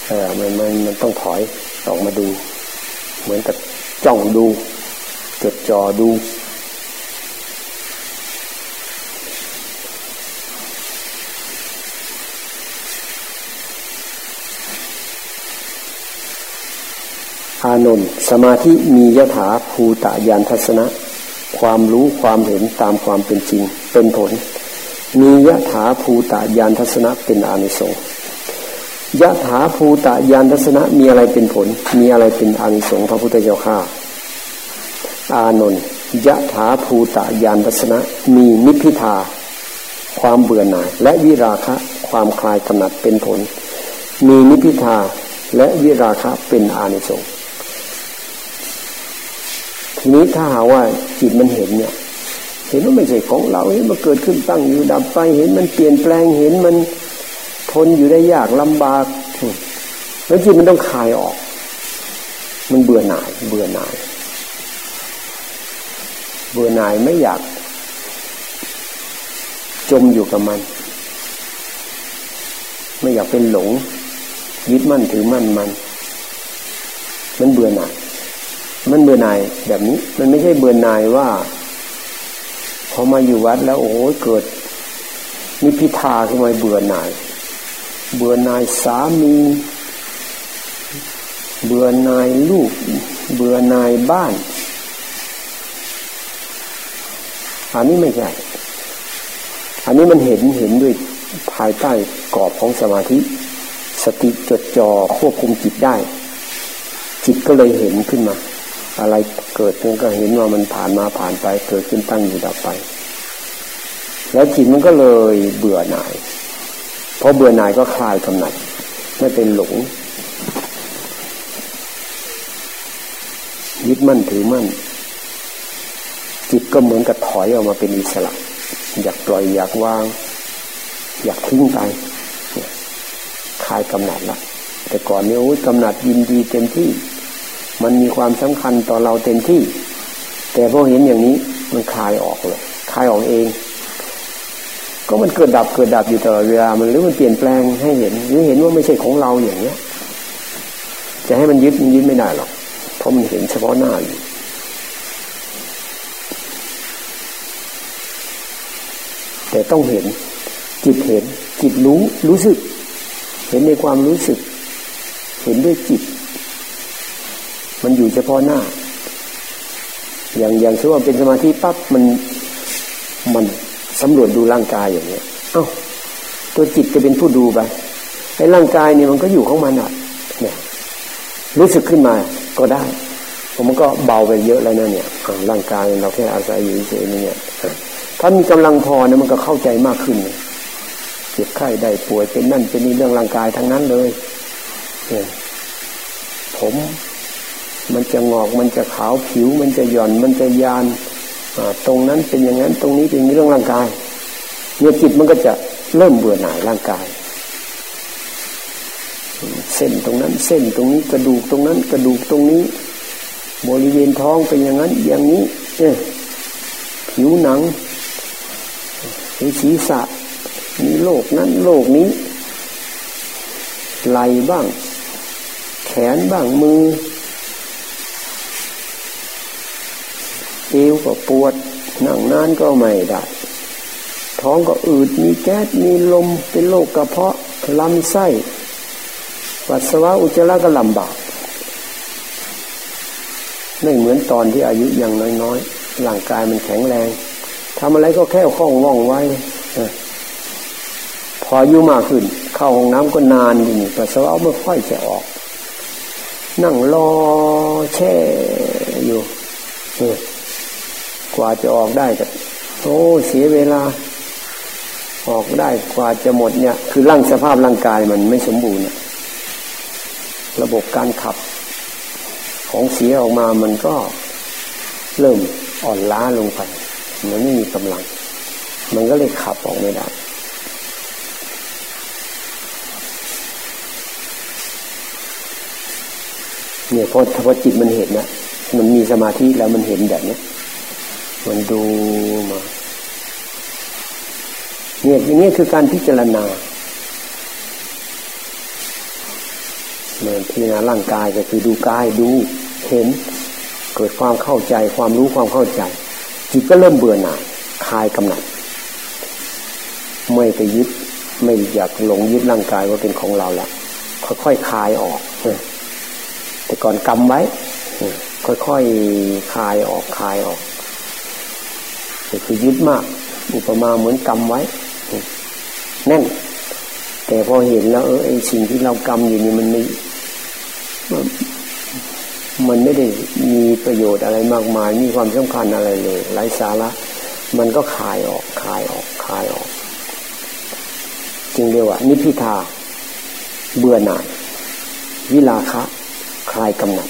เออมันมันมันต้องถอยออกมาดู เหมือนกับจ้องดู จดจ่อดูอานนท์สมาธิมียถาภูตะยานทัศนะ ความรู้ความเห็นตามความเป็นจริง เป็นผล มียะถาภูตะยานทัศนะเป็นอานิสงส์ยะถาภูตะยานทัศนะมีอะไรเป็นผล มีอะไรเป็นอานิสงส์พระพุทธเจ้าข้าอานนท์ยะถาภูตะยานทัศนะมีนิพพิทาความเบื่อหน่าย และวิราคะความคลายกำหนัดเป็นผล มีนิพพิทาและวิราคะเป็นอานิสงส์ ทีนี้ถ้าหาว่าจิตมันเห็นเนี่ย เห็นว่าไม่ใช่ของเราเห็นมันเกิดขึ้นตั้งอยู่ดับไปเห็นมันเปลี่ยนแปลงเห็นมันทนอยู่ได้ยากลำบากแล้วจิตมันต้องคลายออก มันเบื่อหน่าย เบื่อหน่าย เบื่อหน่ายไม่อยาก จมอยู่กับมัน ไม่อยากเป็นหลงยึดมั่นถือมั่นมัน มันเบื่อหน่าย มันเบื่อหน่ายแบบนี้ มันไม่ใช่เบื่อหน่ายว่าพอมาอยู่วัดแล้วโอ้โหเกิดนิพิทาขึ้นมาเบื่อหน่าย เบื่อหน่ายสามี เบื่อหน่ายลูก เบื่อหน่ายบ้านอันนี้ไม่ใช่อันนี้มันเห็นเห็นด้วยภายใต้กรอบของสมาธิ สติจดจ่อควบคุมจิตได้ จิตก็เลยเห็นขึ้นมา อะไรเกิดมันก็เห็นว่ามันผ่านมาผ่านไป เกิดขึ้นตั้งอยู่ดับไป แล้วจิตมันก็เลยเบื่อหน่ายพอเบื่อหน่ายก็คลายกำหนัดไม่เป็นหลงยึดมั่นถือมั่น จิตก็เหมือนกับถอยออกมาเป็นอิสระ อยากปล่อยอยากวาง อยากทิ้งไปคลายกำหนัดละแต่ก่อนเนี้โอ้ยกำหนัดยินดีเต็มที่ มันมีความสำคัญต่อเราเต็มที่ แต่พอเห็นอย่างนี้มันคลายออกเลยคลายออกเอง ก็มันเกิดดับเกิดดับอยู่ตลอดเวลามันหรือมันเปลี่ยนแปลงให้เห็น หรือเห็นว่าไม่ใช่ของเราอย่างเนี้ย จะให้มันยึดมันยึดไม่ได้หรอกเพราะมันเห็นเฉพาะหน้าอยู่แต่ต้องเห็นจิตเห็นจิตรู้รู้สึก เห็นในความรู้สึก เห็นด้วยจิต มันอยู่เฉพาะหน้า อย่างอย่างเช่นว่าเป็นสมาธิปั๊บมันมันสำรวจดูร่างกายอย่างเนี้ย เอ้าตัวจิตจะเป็นผู้ดูไปไอ้ร่างกายเนี่ยมันก็อยู่ของมันอะเนี่ย รู้สึกขึ้นมาก็ได้ผมมันก็เบาไปเยอะแล้วนะเนี่ยร่างกายเราแค่อาศัยอยู่เฉยๆเนี่ยถ้ามีกำลังพอเนี่ยมันก็เข้าใจมากขึ้นเจ็บไข้ได้ป่วยเป็นนั่นเป็นนี่เรื่องร่างกายทั้งนั้นเลยเนี่ยผม มันจะงอกมันจะขาวผิว มันจะหย่อนมันจะยานตรงนั้นเป็นอย่างนั้นตรงนี้เป็นเรื่องร่างกายเนี่ยจิตมันก็จะเริ่มเบื่อหน่ายร่างกาย เส้นตรงนั้นเส้นตรงนี้กระดูกตรงนั้นกระดูกตรงนี้ บริเวณท้องเป็นอย่างนั้น อย่างนี้เนี่ยผิวหนังศีรษะมีโรคนั้นโรคนี้ไหลบ้าง แขนบ้างมือ เอวก็ปวดนั่งนานก็ไม่ได้ท้องก็อืดมีแก๊สมีลมเป็นโรคกระเพาะลำไส้ปัสสาวะอุจจาระก็ลำบากไม่เหมือนตอนที่อายุยังน้อยๆร่างกายมันแข็งแรงทำอะไรก็แค่คล่องว่องไวพออายุมากขึ้น เข้าห้องน้ำก็นานอยู่ปัสสาวะไม่ค่อยจะออก นั่งรอแช่อยู่ กว่าจะออกได้ก็โอ้เสียเวลา ออกได้กว่าจะหมดเนี่ย คือร่างสภาพร่างกายมันไม่สมบูรณ์ระบบการขับ ของเสียออกมามันก็เริ่มอ่อนล้าลงไปมันไม่มีกำลัง มันก็เลยขับออกไม่ได้เนี่ยพอพอจิตมันเห็นนะมันมีสมาธิแล้วมันเห็นแบบนี้ มันดูมาเนี่ยอย่างนี้คือการพิจารณาเหมือนพิจารณาร่างกายก็คือดูกายดูเห็น เกิดความเข้าใจความรู้ความเข้าใจ จิตก็เริ่มเบื่อหน่ายคลายกำหนัดไม่ไปยึดไม่อยากหลงยึดร่างกายว่าเป็นของเราละค่อยๆคลายออกแต่ก่อนกำไว้ ค่อยๆคคลายออกคลายออก คือยึดมาก อุปมาเหมือนกำไว้แน่น แต่พอเห็นแล้วเออไอสิ่งที่เรากำอยู่นี่มันไม่มันไม่ได้มีประโยชน์อะไรมากมาย มีความสำคัญอะไรเลยไร้สาระมันก็คายออกคายออกคายออกจึงเรียว่านิพิทาเบื่อหน่าย วิลาคะ คลายกำหนัด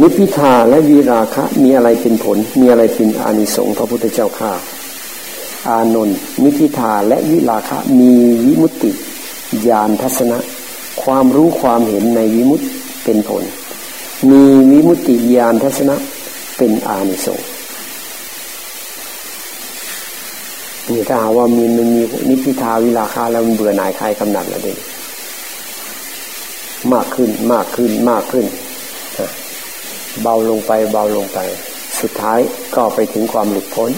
นิพิทาและวีราคะมีอะไรเป็นผล มีอะไรเป็นอานิสงส์พระพุทธเจ้าข้าอานนท์นิพิทาและวิราคะมีวิมุตติญาณทัศนะ ความรู้ความเห็นในวิมุตติเป็นผล มีวิมุตติญาณทัศนะเป็นอานิสงส์นี่ถ้าหาว่ามีมันมีนิพิทาวิราคาแล้วมันเบื่อหน่ายคลายกำหนัดแล้วเด็มากขึ้นมากขึ้นมากขึ้น เบาลงไปเบาลงไป สุดท้ายก็ไปถึงความหลุดพ้น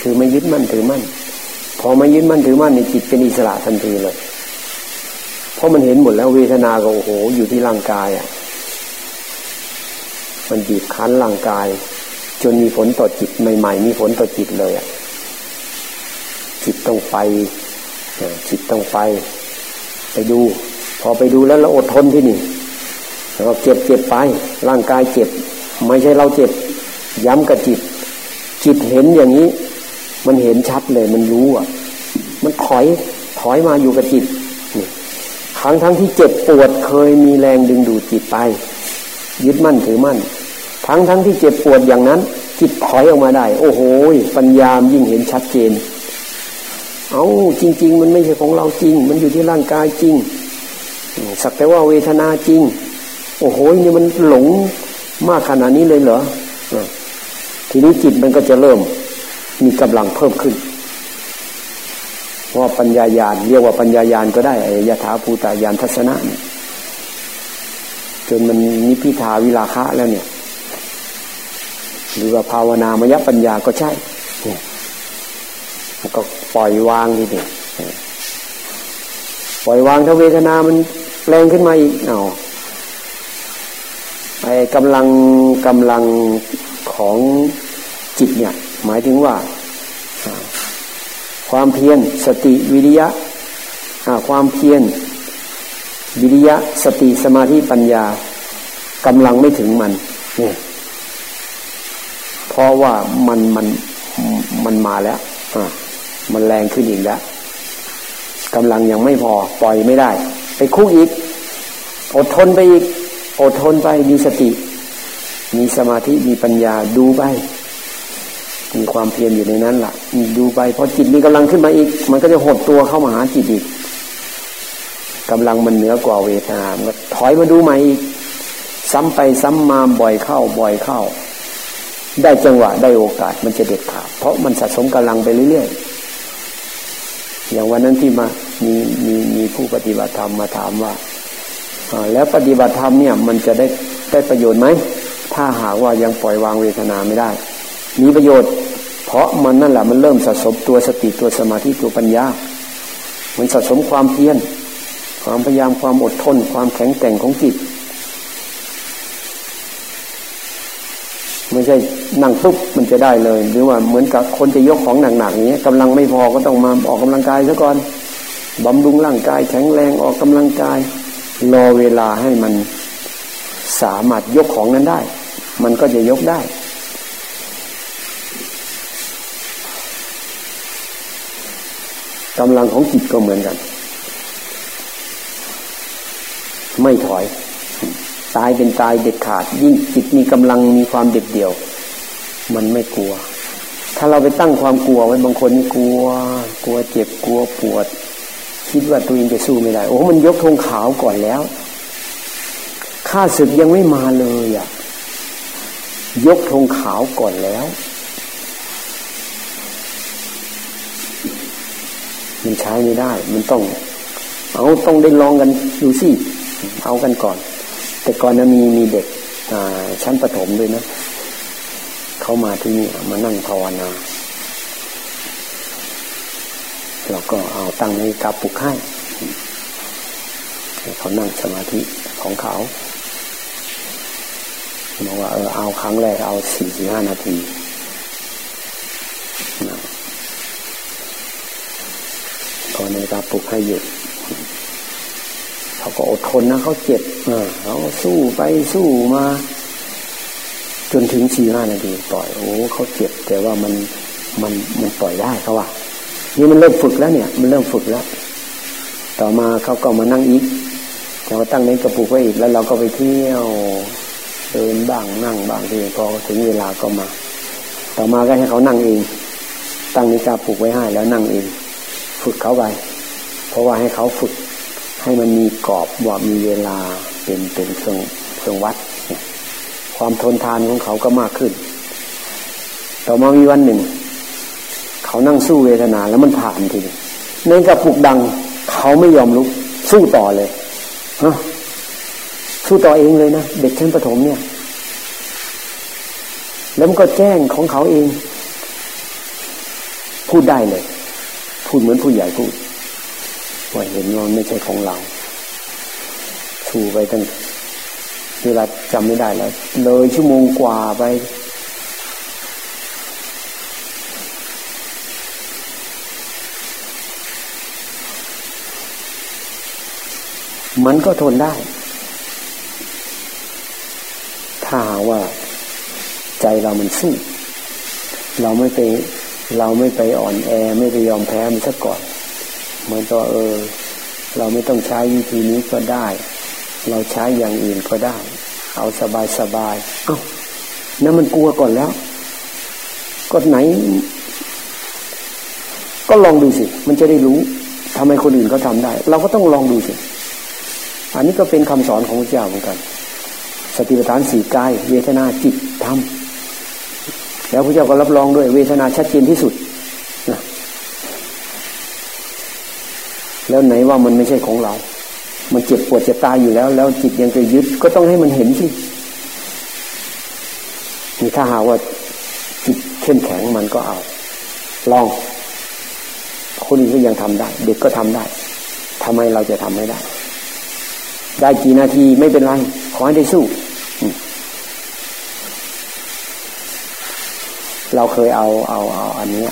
คือไม่ยึดมั่นถือมั่น พอไม่ยึดมั่นถือมั่นในจิตเป็นอิสระทันทีเลย เพราะมันเห็นหมดแล้วเวทนาก็โอ้โหอยู่ที่ร่างกายอะ มันบีบคั้นร่างกาย จนมีผลต่อจิตใหม่ ๆ มีผลต่อจิตเลยอะ จิตต้องไปจิตต้องไป ไปดู พอไปดูแล้วเราอดทนที่นี่ เราเจ็บเจ็บไป ร่างกายเจ็บ ไม่ใช่เราเจ็บ ย้ำกับจิต จิตเห็นอย่างนี้ มันเห็นชัดเลย มันรู้อะ มันถอยถอยมาอยู่กับจิตครั้งทั้งที่เจ็บปวดเคยมีแรงดึงดูดจิตไป ยึดมั่นถือมั่น ทั้งทั้งที่เจ็บปวดอย่างนั้น จิตถอยออกมาได้ โอ้โหปัญญามยิ่งเห็นชัดเจน เอาจริง ๆ มันไม่ใช่ของเราจริง มันอยู่ที่ร่างกายจริง สักแต่ว่าเวทนาจริง โอ้โหนี่มันหลงมากขนาดนี้เลยเหรอทีนี้จิตมันก็จะเริ่มมีกำลังเพิ่มขึ้นเพราะปัญญายาณเรียกว่าปัญญายาณก็ได้ยถาภูตายานทัศนะจนมันนิพิทาวิลาคะแล้วเนี่ย หรือว่าภาวนามยปัญญาก็ใช่ก็ปล่อยวางทีเดียวปล่อยวางถ้าเวทนามันแรงขึ้นมาอีกเอา ไอ้กำลังกำลังของจิตเนี่ยหมายถึงว่า ความเพียรสติวิริยะความเพียรวิริยะสติสมาธิปัญญากำลังไม่ถึงมันเนี่ยเพราะว่ามันมันมันมาแล้วมันแรงขึ้นอีกแล้วกำลังยังไม่พอปล่อยไม่ได้ ไปคุกอีก อดทนไปอีก อดทนไปมีสติ มีสมาธิมีปัญญาดูไปมีความเพียรอยู่ในนั้นละ่ะดูไปพอจิตมีกำลังขึ้นมาอีก มันก็จะหดตัวเข้ามาหาจิตอีกกำลังมันเหนือกว่าเวทนาถอยมาดูใหม่อีกซ้ำไปซ้ำมาบ่อยเข้า บ่อยเข้า ได้จังหวะได้โอกาสมันจะเด็ดขาดเพราะมันสะสมกำลังไปเรื่อยๆอย่างวันนั้นที่มามีมีมีผู้ปฏิบัติธรรมมาถามว่า แล้วปฏิบัติธรรมเนี่ยมันจะได้ได้ประโยชน์ไหม ถ้าหากว่ายังปล่อยวางเวทนาไม่ได้ มีประโยชน์ เพราะมันนั่นแหละมันเริ่มสะสมตัวสติตัวสมาธิตัวปัญญา มันสะสมความเพียรความพยายามความอดทน ความแข็งแกร่งของจิตไม่ใช่นั่งปุ๊บมันจะได้เลย หรือว่าเหมือนกับคนจะยกของหนักๆอย่างเงี้ยกำลังไม่พอก็ต้องมาออกกำลังกายซะก่อนบำรุงร่างกายแข็งแรงออกกำลังกาย รอเวลาให้มันสามารถยกของนั้นได้ มันก็จะยกได้ กำลังของจิตก็เหมือนกัน ไม่ถอย ตายเป็นตายเด็ดขาด ยิ่งจิตมีกำลังมีความเด็ดเดี่ยว มันไม่กลัว ถ้าเราไปตั้งความกลัวไว้บางคนนี่กลัว กลัวเจ็บกลัวปวด คิดว่าตัวเองจะสู้ไม่ได้ โอ้มันยกธงขาวก่อนแล้วข้าศึกยังไม่มาเลยอะ่ะ ยกธงขาวก่อนแล้ว มันใช้ไม่ได้ มันต้อง เอาต้องได้ลองกันดูสิเอากันก่อน แต่ก่อนนะมีมีเด็กอ่าชั้นประถมด้วยนะเขามาที่นี่มานั่งภาวนา เราก็เอาตั้งในกาปลุกให้เขานั่งสมาธิของเขาบอกว่าเออเอาครั้งแรกเอาสี่สิบห้านาทีพอในกาปลุกให้หยุด เขาก็อดทนนะเขาเจ็บเออเขาสู้ไปสู้มา จนถึงสี่ห้านาทีปล่อยโอ้เขาเจ็บแต่ว่ามันมันมันปล่อยได้เขาว่า นี่มันเริ่มฝึกแล้วเนี่ย มันเริ่มฝึกแล้ว ต่อมาเขาก็มานั่งอีกเราตั้งในกระปุกไว้อีกแล้วเราก็ไปเที่ยวเดินบ้างนั่งบ้างที่พอถึงเวลาก็มา ต่อมาก็ให้เขานั่งเอง ตั้งนิกาปุกไว้ให้แล้วนั่งเอง ฝึกเขาไป เพราะว่าให้เขาฝึก ให้มันมีกรอบว่ามีเวลาเป็นเป็นเครื่องเครื่องวัด ความทนทานของเขาก็มากขึ้น ต่อมามีวันหนึ่ง เขานั่งสู้เวทนาแล้วมันผ่านทีนี้ในกระปุกดัง เขาไม่ยอมลุก สู้ต่อเลยฮะสู้ต่อเองเลยนะเด็กชั้นประถมเนี่ย แล้วมันก็แจ้งของเขาเอง พูดได้เลย พูดเหมือนผู้ใหญ่พูดว่าเห็นว่าไม่ใช่ของเราชูไปตั้งเวลาจำไม่ได้แล้ว เลยชั่วโมงกว่าไป มันก็ทนได้ ถ้าว่าใจเรามันสู้ เราไม่ไปเราไม่ไปอ่อนแอ ไม่ไปยอมแพ้มันซะก่อน เหมือนตัวเออ เราไม่ต้องใช้วิธีนี้ก็ได้ เราใช้อย่างอื่นก็ได้ เอาสบายสบาย เอา้านั่นมันกลัวก่อนแล้ว ก็ไหน ก็ลองดูสิ มันจะได้รู้ทำไมคนอื่นเขาทาได้ เราก็ต้องลองดูสิ อันนี้ก็เป็นคำสอนของพระเจ้าเหมือนกัน สติปัฏฐานสี่กาย เวทนาจิตธรรมแล้วพระเจ้าก็รับรองด้วยเวทนาชัดเจนที่สุดแล้วไหนว่ามันไม่ใช่ของเรา มันเจ็บปวดจะตายอยู่แล้ว แล้วจิตยังจะยึดก็ต้องให้มันเห็นสินี่ถ้าหาว่าจิตเข้มแข็งมันก็เอา ลอง คนอื่นก็ยังทำได้ เด็กก็ทำได้ทำไมเราจะทำไม่ได้ ได้กี่นาทีไม่เป็นไร ขอให้ได้สู้ เราเคยเอาเอาเอาอันนี้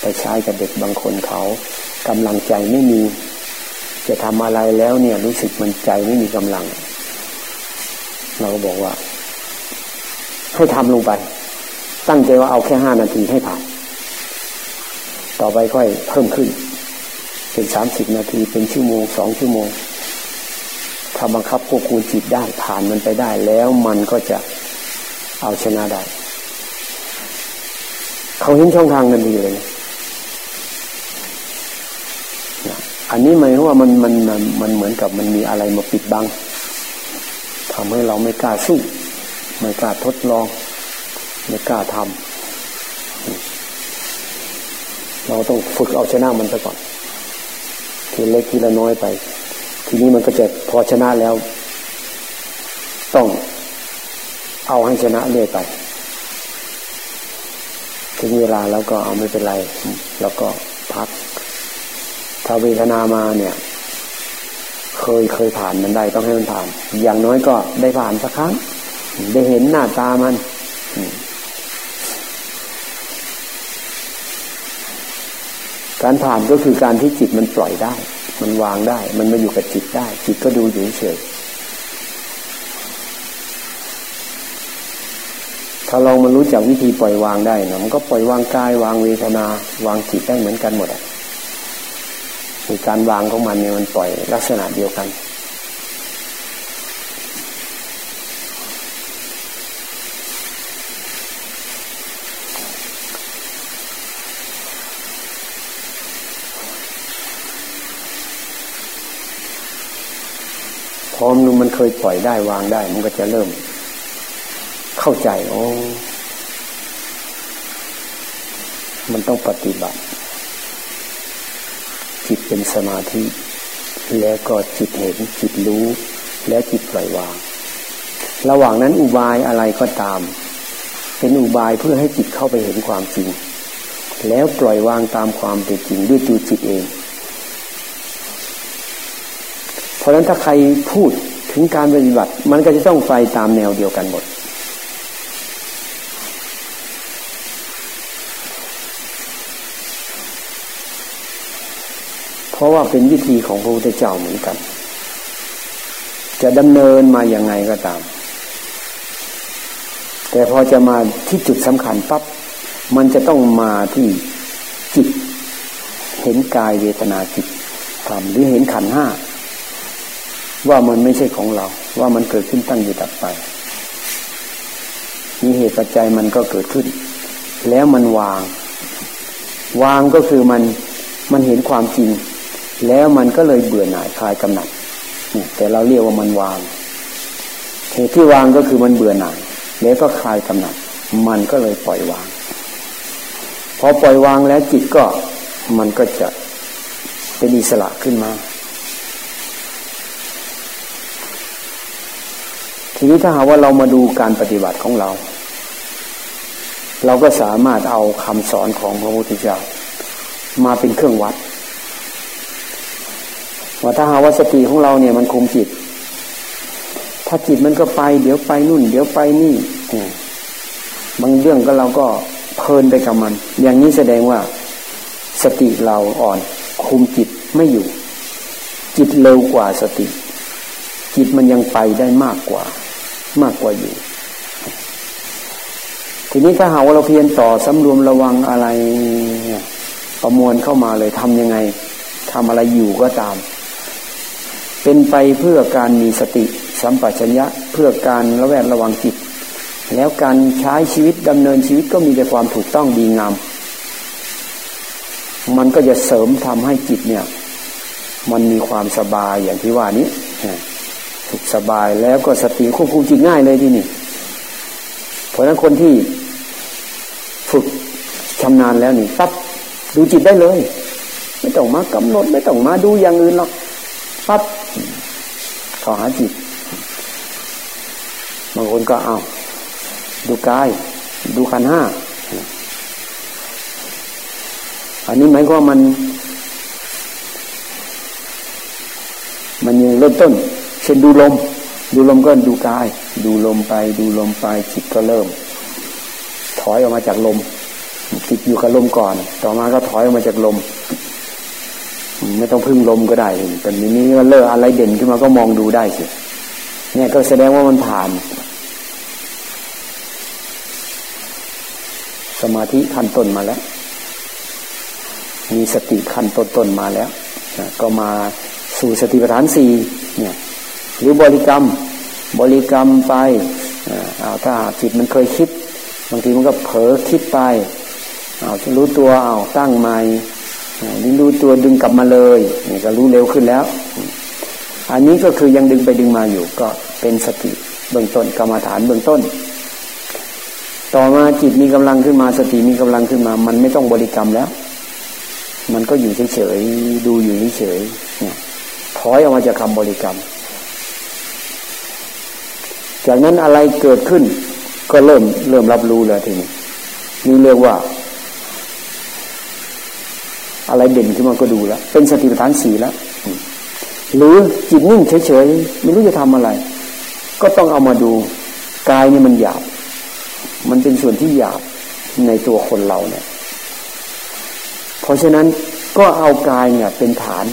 ไปใช้กับเด็กบางคนเขากำลังใจไม่มี จะทำอะไรแล้วเนี่ย รู้สึกมันใจไม่มีกำลัง เราก็บอกว่าให้ทำลงไป ตั้งใจว่าเอาแค่ห้านาทีให้ผ่านต่อไปค่อยเพิ่มขึ้น เป็นสามสิบนาทีเป็นชั่วโมงสองชั่วโมง ถ้าบังคับควบคุมจิตได้ผ่านมันไปได้แล้วมันก็จะเอาชนะได้เขาเห็นช่องทางนั้นดีเลยนะอันนี้หมายว่ามันมันมันมันเหมือนกับมันมีอะไรมาปิดบังทำให้เราไม่กล้าสู้ไม่กล้าทดลองไม่กล้าทำเราต้องฝึกเอาชนะมันซะก่อนทีเล็กทีละน้อยไป ทีนี้มันก็จะพอชนะแล้ว ต้องเอาให้ชนะเรื่อยไป ถึงเวลาแล้วก็เอาไม่เป็นไร แล้วก็พักถ้าเวทนามาเนี่ย เคยเคยผ่านมันได้ต้องให้มันผ่าน อย่างน้อยก็ได้ผ่านสักครั้ง ได้เห็นหน้าตามันการผ่านก็คือการที่จิตมันปล่อยได้ มันวางได้ มันมาอยู่กับจิตได้ จิตก็ดูอยู่เฉยถ้าเรามารู้จักวิธีปล่อยวางได้นะมันก็ปล่อยวางกายวางเวทนา วางจิตได้เหมือนกันหมดอะคือการวางของมันเนี่ยมันปล่อยลักษณะเดียวกัน พร้อมนมันเคยปล่อยได้วางได้ มันก็จะเริ่ม เข้าใจโอ้มันต้องปฏิบัติ จิตเป็นสมาธิ แล้วก็จิตเห็นจิตรู้ แล้วจิตปล่อยวาง ระหว่างนั้นอุบายอะไรก็ตาม เป็นอุบายเพื่อให้จิตเข้าไปเห็นความจริง แล้วปล่อยวางตามความเป็นจริงด้วยตัวจิตเอง เพ ราะฉะนั้นถ้าใครพูดถึงการปฏิบัติ มันก็จะต้องไปตามแนวเดียวกันหมด เพราะว่าเป็นวิธีของพระพุทธเจ้าเหมือนกัน จะดำเนินมาอย่างไงก็ตาม แต่พอจะมาที่จุดสำคัญปับ๊บมันจะต้องมาที่จิต เห็นกายเวทนาจิตธรรมหรือเห็นขันห้า ว่ามันไม่ใช่ของเรา ว่ามันเกิดขึ้นตั้งอยู่ดับไป มีเหตุปัจจัยมันก็เกิดขึ้น แล้วมันวาง วางก็คือมันมันเห็นความจริง แล้วมันก็เลยเบื่อหน่ายคลายกำหนัดแต่เราเรียกว่ามันวางเหตุที่วางก็คือมันเบื่อหน่าย แล้วก็คลายกำหนัด มันก็เลยปล่อยวาง พอปล่อยวางแล้วจิตก็มันก็จะเป็นอิสระขึ้นมา ทีนี้ถ้าหากว่าเรามาดูการปฏิบัติของเรา เราก็สามารถเอาคำสอนของพระพุทธเจ้ามาเป็นเครื่องวัดว่าถ้าหาว่าสติของเราเนี่ยมันคุมจิต ถ้าจิตมันก็ไป เดี๋ยวไปนู่น เดี๋ยวไปนี่บางเรื่องก็เราก็เพลินไปกับมัน อย่างนี้แสดงว่า สติเราอ่อน คุมจิตไม่อยู่ จิตเร็วกว่าสติ จิตมันยังไปได้มากกว่า มากกว่าอยู่ ทีนี้ถ้าหาว่าเราเพียรต่อสำรวมระวังอะไร ประมวลเข้ามาเลยทำยังไงทำอะไรอยู่ก็ตาม เป็นไปเพื่อการมีสติ สัมปชัญญะเพื่อการระแวดระวังจิต แล้วการใช้ชีวิตดำเนินชีวิตก็มีแต่ความถูกต้องดีงาม มันก็จะเสริมทำให้จิตเนี่ย มันมีความสบายอย่างที่ว่านี้ สบายแล้วก็สติควบคุมจิตง่ายเลยที่นี่ เพราะนั้นคนที่ฝึกชำนาญแล้วนี่ปั๊บดูจิตได้เลย ไม่ต้องมากำหนด ไม่ต้องมาดูอย่างอื่นหรอกปั๊บเข้าหาจิต บางคนก็เอาดูกาย ดูขันห้า อันนี้หมายความมัน มันยังเริ่มต้น ช่นดูลม ดูลมก็ดูกาย ดูลมไป ดูลมไปจิตก็เริ่ม ถอยออกมาจากลมจิตอยู่กับลมก่อน ต่อมาก็ถอยออกมาจากลม ไม่ต้องพึ่งลมก็ได้แต่นี้นี้เลิกอะไรเด่นขึ้นมาก็มองดูได้สิเนี่ยก็แสดงว่ามันผ่าน สมาธิขั้นต้นมาแล้ว มีสติขั้นต้นต้นมาแล้วก็มาสู่สติปัฏฐานสี่เนี่ย หรือบริกรรมบริกรรมไปเอาถ้าจิตมันเคยคิด บางทีมันก็เผลอคิดไปเอารู้ตัวเอาตั้งใหม่นี่รู้ตัวดึงกลับมาเลยนี่ก็รู้เร็วขึ้นแล้ว อันนี้ก็คือยังดึงไปดึงมาอยู่ ก็เป็นสติเบื้องต้นกรรมฐานเบื้องต้น ต่อมาจิตมีกำลังขึ้นมาสติมีกำลังขึ้นมา มันไม่ต้องบริกรรมแล้ว มันก็อยู่เฉยๆดูอยู่เฉยๆถอยออกมาจากคาบริกรรม จากนั้นอะไรเกิดขึ้น ก็เริ่มเริ่มรับรู้แล้วทีนี้นี่เรียกว่า อะไรเด่นขึ้นมาก็ดูแล้ว เป็นสติปัฏฐานสี่แล้วหรือจิตนิ่งเฉยๆไม่รู้จะทำอะไร ก็ต้องเอามาดูกายนี่มันหยาบ มันเป็นส่วนที่หยาบในตัวคนเราเนี่ย เพราะฉะนั้นก็เอากายเนี่ยเป็นฐาน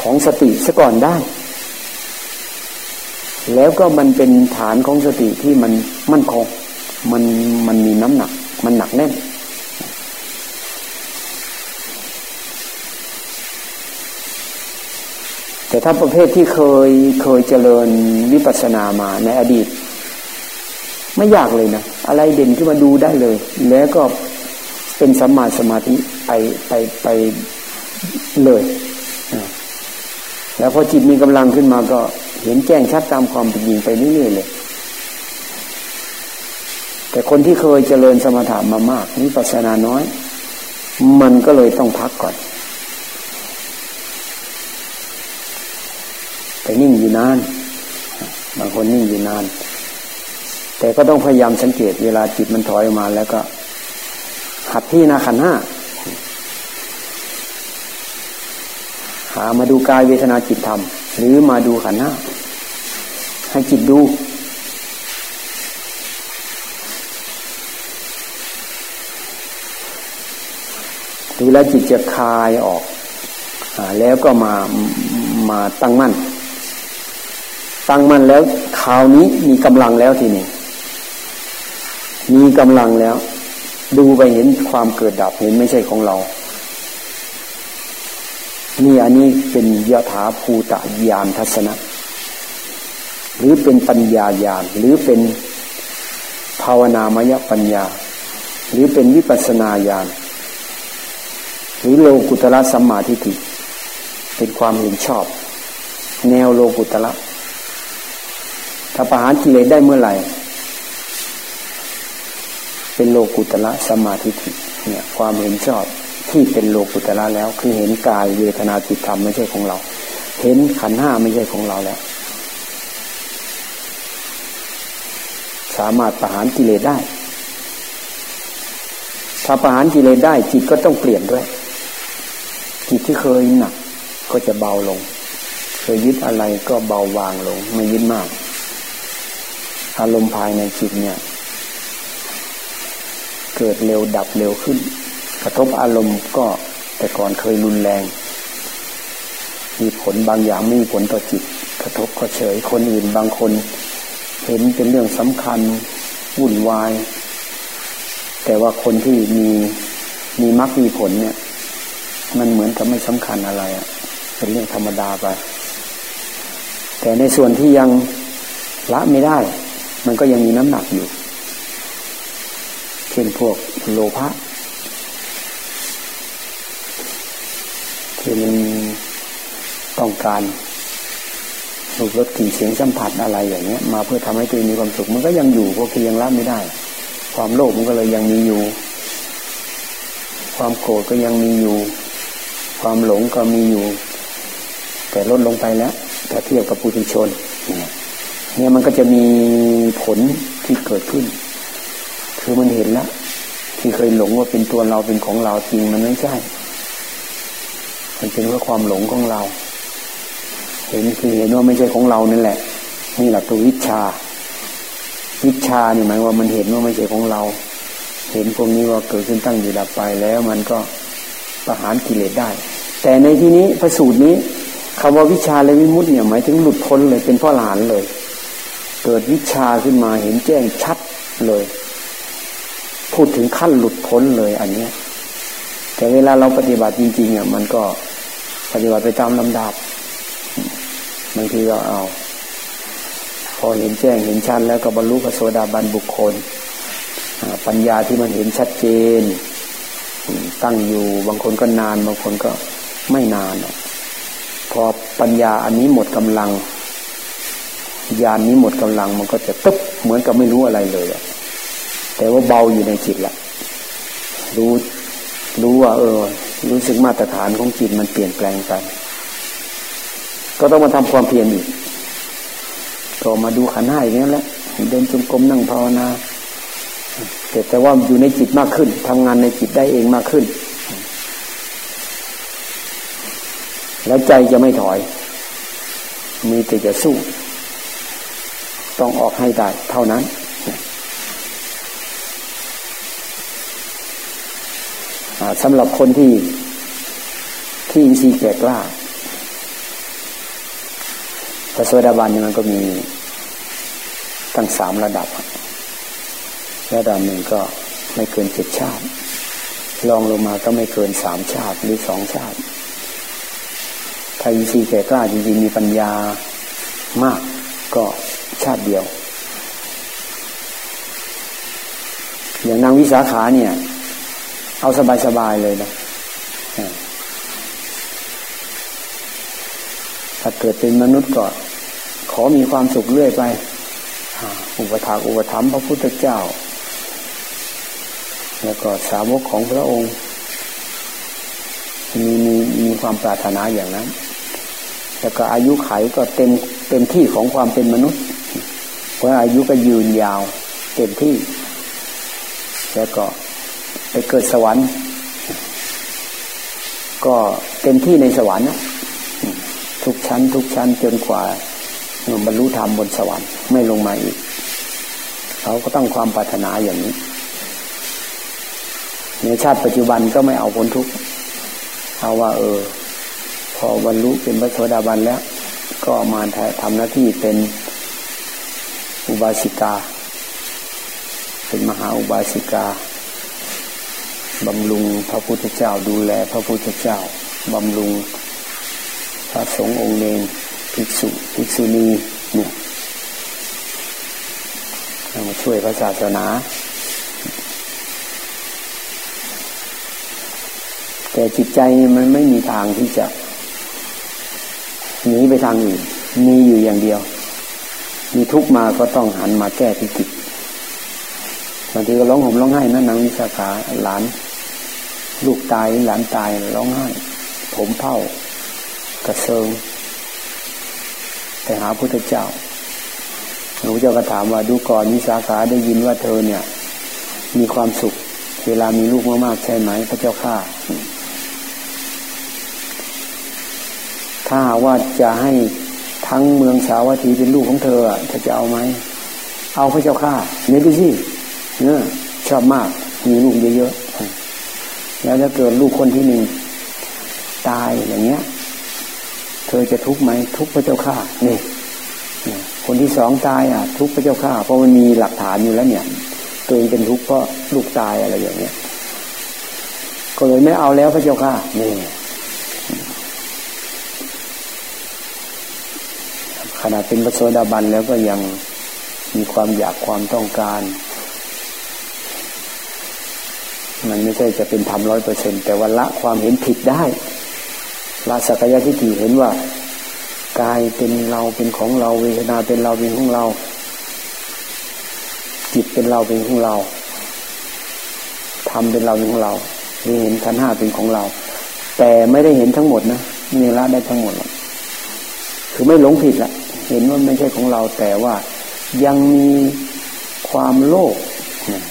ของสติซะก่อนได้ แล้วก็มันเป็นฐานของสติที่มันมั่นคง มันมันมีน้ำหนัก มันหนักแน่น แต่ถ้าประเภทที่เคยเคยเจริญวิปัสสนามาในอดีต ไม่ยากเลยนะ อะไรเด่นขึ้นมาดูได้เลย แล้วก็เป็นสัมมาสมาธิไปไปไปเลย แล้วพอจิตมีกำลังขึ้นมาก็ เห็นแจ้งชัดตามความเป็นจริงไปเรื่อยๆเลย แต่คนที่เคยเจริญสมถะมามากวิปัสสนาน้อย มันก็เลยต้องพักก่อนแต่นิ่งอยู่นาน บางคนนิ่งอยู่นาน แต่ก็ต้องพยายามสังเกตเวลาจิตมันถอยออกมาแล้วก็ หัดที่นาขันห้าหามาดูกายเวทนาจิตธรรม หรือมาดูขันห้าให้จิตดู ดูแลจิตจะคลายออกอแล้วก็มามาตั้งมั่น ตั้งมั่นแล้วคราวนี้มีกำลังแล้วทีนี้มีกำลังแล้ว ดูไปเห็นความเกิดดับเห็นไม่ใช่ของเรา นี่อันนี้เป็นยถาภูตะยานทัศนะ หรือเป็นปัญญาญาณหรือเป็นภาวนามยปัญญา หรือเป็นวิปัสนาญาณหรือโลกุตละสัมมาทิฏฐิเป็นความเห็นชอบ แนวโลกุตละถ้าประหารกิเลสได้เมื่อไหร่ เป็นโลกุตละสัมมาทิฏฐิเนี่ยความเห็นชอบ ที่เป็นโลกุตละแล้ว คือเห็นกายเวทนาจิตธรรมไม่ใช่ของเรา เห็นขันห้าไม่ใช่ของเราแล้ว สามารถประหารกิเลสได้ ถ้าประหารกิเลสได้ จิตก็ต้องเปลี่ยนด้วย จิตที่เคยหนักก็จะเบาลง เคยยึดอะไรก็เบาบางลง ไม่ยึดมาก อารมณ์ภายในจิตเนี่ย เกิดเร็วดับเร็วขึ้น กระทบอารมณ์ก็แต่ก่อนเคยรุนแรง มีผลบางอย่างไม่มีผลต่อจิต กระทบก็เฉยคนอื่นบางคน เห็นเป็นเรื่องสำคัญวุ่นวาย แต่ว่าคนที่มีมีมรรคมีผลเนี่ย มันเหมือนกับไม่สำคัญอะไรอะ่ะเป็นเรื่องธรรมดาไป แต่ในส่วนที่ยังละไม่ได้ มันก็ยังมีน้ำหนักอยู่ เช่นพวกโลภะที่มัน ต้องการรูปรสกลิ่นเสียงสัมผัสอะไรอย่างเงี้ย มาเพื่อทำให้ตัวเองมีความสุข มันก็ยังอยู่เพราะคือยังละไม่ได้ ความโลภมันก็เลยยังมีอยู่ ความโกรธก็ยังมีอยู่ ความหลงก็มีอยู่ แต่ลดลงไปแล้วถ้าเทียบกับปุถุชนเนี่ยมันก็จะมีผลที่เกิดขึ้น คือมันเห็นแล้วที่เคยหลงว่าเป็นตัวเราเป็นของเราจริงมันไม่ใช่ มันเป็นเพราะความหลงของเรา เห็นคือเห็นว่าไม่ใช่ของเรานั่นแหละนี่แหละตัววิชา วิชานี่หมายว่ามันเห็นว่าไม่ใช่ของเรา เห็นพวกนี้ว่าเกิดขึ้นตั้งอยู่ดับไปแล้วมันก็ประหารกิเลสได้ แต่ในที่นี้พระสูตรนี้คำว่าวิชาและวิมุตต์เนี่ยหมายถึงหลุดพ้นเลยเป็นพ่อหลานเลย เกิดวิชาขึ้นมาเห็นแจ้งชัดเลย พูดถึงขั้นหลุดพ้นเลยอันเนี้ยแต่เวลาเราปฏิบัติจริงๆอะมันก็ปฏิบัติไปตามลำดับ บางทีก็เอา พอเห็นแจ้งเห็นชัดแล้วก็บรรลุพระโสดาบันบุคคล ปัญญาที่มันเห็นชัดเจน ตั้งอยู่บางคนก็นาน บางคนก็ไม่นาน พอปัญญาอันนี้หมดกำลังญาณนนี้หมดกำลังมันก็จะตึ๊บเหมือนกับไม่รู้อะไรเลยแต่ว่าเบาอยู่ในจิตละรู้รู้ว่าเออ รู้สึกมาตรฐานของจิตมันเปลี่ยนแปลงไป ก็ต้องมาทำความเพียรอีกก็มาดูขันห้าอย่างนี้แหละเดินจงกรมนั่งภาวนาแต่แต่ว่าอยู่ในจิตมากขึ้นทำงานในจิตได้เองมากขึ้น แล้วใจจะไม่ถอย มีแต่จะสู้ ต้องออกให้ได้เท่านั้น สำหรับคนที่ที่อินทรีย์แก่กล้า พระโสดาบันนี่มันก็มีตั้งสามระดับ ระดับหนึ่งก็ไม่เกินเจ็ดชาติลองลงมาก็ไม่เกินสามชาติหรือสองชาติถ้าอินทรีย์แก่กล้าจริงๆมีปัญญามากก็ชาติเดียว อย่างนางวิสาขาเนี่ย เอาสบายๆเลยนะ ถ้าเกิดเป็นมนุษย์ก็ขอมีความสุขเรื่อยไป อุปถากอุปถัมภ์พระพุทธเจ้า แล้วก็สาวกของพระองค์ มีมีมีความปรารถนาอย่างนั้น แล้วก็อายุไขก็เต็มเต็มที่ของความเป็นมนุษย์ เพราะอายุก็ยืนยาว เต็มที่ แล้วก็ไปเกิดสวรรค์ ก็เต็มที่ในสวรรค์นะ ทุกชั้น ทุกชั้นจนกว่าบรรลุธรรมบนสวรรค์ไม่ลงมาอีก เขาก็ต้องความปรารถนาอย่างนี้ ในชาติปัจจุบันก็ไม่เอาผลทุกข์เอาว่า เออ พอบรรลุเป็นพระโสดาบันแล้ว ก็มาทำหน้าที่เป็นอุบาสิกา เป็นมหาอุบาสิกาบำรุงพระพุทธเจ้าดูแลพระพุทธเจ้าบำรุง พระสงฆ์องค์เนรภิกษุภิกษุณีเนี่ยมาช่วยพระศาสนา แต่จิตใจมันไม่มีทางที่จะหนีไปทางอื่นมีอยู่อย่างเดียว มีทุกมาก็ต้องหันมาแก้ที่จิตบางทีก็ร้องห่มร้องไห้นั่นนางวิสาขาหลาน ลูกตายหลานตายร้องไห้ ผมเผ้า ระเซิงไปหาพุทธเจ้าหลวงเจ้าก็ถามว่าดูก่อนวิสาขาได้ยินว่าเธอเนี่ย มีความสุข เวลามีลูกมากๆใช่ไหมพระเจ้าข้าถ้าว่าจะให้ทั้งเมืองสาวัตถีเป็นลูกของเธอเธอจะเอาไหมเอาพระเจ้าข้าเนี่ยดูสิเนี่ยชอบมากมีลูกเยอะๆแล้วถ้าเกิดลูกคนที่หนึ่งตายอย่างเงี้ย เธอจะทุกข์ไหมทุกข์พระเจ้าข้านี่คนที่สองตายอะ ทุกข์พระเจ้าข้าเพราะมันมีหลักฐานอยู่แล้วเนี่ย ตัวเองเป็นทุกข์เพราะลูกตายอะไรอย่างเงี้ยก็เลยไม่เอาแล้วพระเจ้าข้านี่ขณะเป็นพระโสดาบันแล้วก็ยังมีความอยากความต้องการ มันไม่ใช่จะเป็นธรรมร้อยเปอร์เซ็นแต่ว่าละความเห็นผิดได้ ละสักยะทิฏฐิเห็นว่ากายเป็นเราเป็นของเราเวทนาเป็นเราเป็นของเรา จิตเป็นเราเป็นของเราธรรมเป็นเราเป็นของเราเห็นขันห้าเป็นของเรา แต่ไม่ได้เห็นทั้งหมดนะนี่ละได้ทั้งหมดคือไม่หลงผิดละเห็นว่าไม่ใช่ของเรา แต่ว่ายังมีความโลภ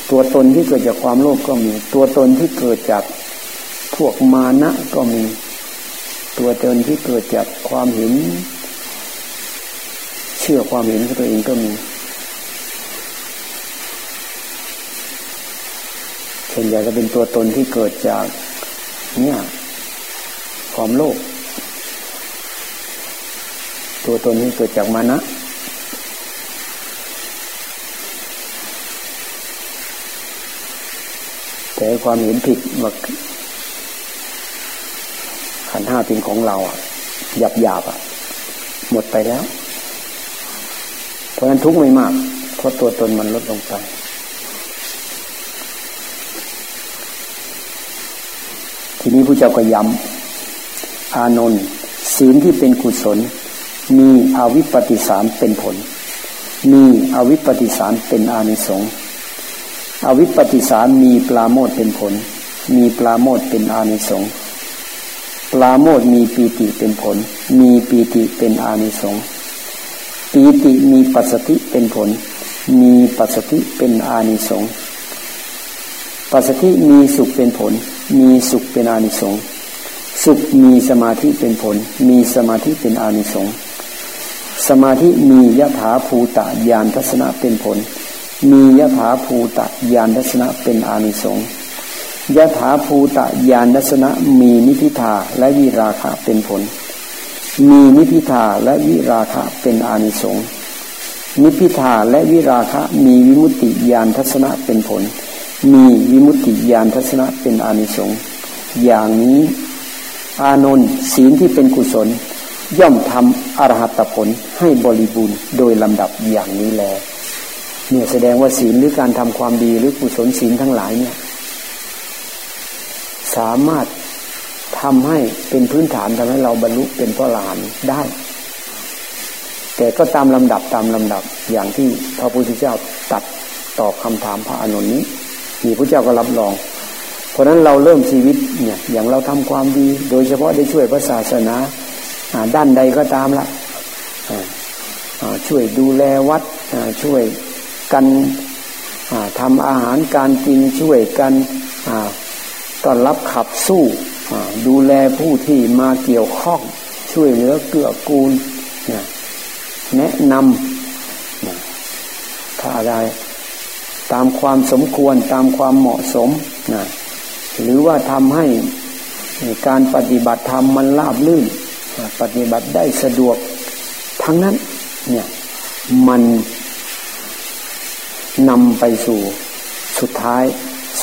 ตัวตนที่เกิดจากความโลภก็มี ตัวตนที่เกิดจากพวกมานะก็มี ตัวตนที่เกิดจากความเห็น เชื่อความเห็นของตัวเองก็มีส่วนใหญ่ก็เป็นตัวตนที่เกิดจาก เนี่ยความโลภตัวตนนี้เกิดจากมานะแต่ความเห็นผิดว่า ขันห้าเป็นของเราอะหยาบหยาบอะ หมดไปแล้ว เพราะฉะนั้นทุกข์ไม่มาก เพราะตัวตนมันลดลงไป ทีนี้ผู้เจ้าก็ย้ำอานนท์ศีลที่เป็นกุศล มีอวิปปิสารเป็นผล มีอวิปปฏิสารเป็นอานิสงส์อวิปปฏิสารมีปราโมทย์เป็นผล มีปราโมทย์เป็นอานิสงส์ ปราโมทย์มีปีติเป็นผล มีปีติเป็นอานิสงส์ปีติมีปัสสัทธิเป็นผล มีปัสสัทธิเป็นอานิสงส์ปัสสัทธิมีสุขเป็นผล มีสุขเป็นอานิสงส์สุขมีสมาธิเป็นผล มีสมาธิเป็นอานิสงส์สมาธิมียถาภูตะยานทัศนะเป็นผล มียถาภูตะยานทัศนะเป็นอานิสงส์ ยะถาภูตะยานทัศนะมีนิพิทาและวิราคะเป็นผล มีนิพิทาและวิราคะเป็นอานิสงส์นิพิทาและวิราคะมีวิมุตติยานทัศนะเป็นผล มีวิมุตติยานทัศนะเป็นอานิสงส์อย่างนี้อานนท์ศีลที่เป็นกุศล ย่อมทำอรหัตผลให้บริบูรณ์โดยลำดับอย่างนี้แลเนี่ยแสดงว่าศีลหรือการทำความดีหรือกุศลศีลทั้งหลายเนี่ย สามารถทำให้เป็นพื้นฐานทำให้เราบรรลุเป็นพระหลานได้ แต่ก็ตามลำดับตามลำดับอย่างที่พระพุทธเจ้าตัดตอบคำถามพระอนุนนี้มีพระเจ้าก็รับรอง เพราะฉะนั้นเราเริ่มชีวิตเนี่ยอย่างเราทำความดี โดยเฉพาะได้ช่วยพระศาสนาด้านใดก็ตามละช่วยดูแลวัดช่วยกันทำอาหารการกินช่วยกัน ต้อนรับขับสู้ดูแลผู้ที่มาเกี่ยวข้องช่วยเหลือเกื้อกูลแนะนำถ้าอะไรตามความสมควรตามความเหมาะสมนะหรือว่าทำให้การปฏิบัติธรรมมันราบลื่น ปฏิบัติได้สะดวกทั้งนั้นเนี่ยมันนำไปสู่สุดท้าย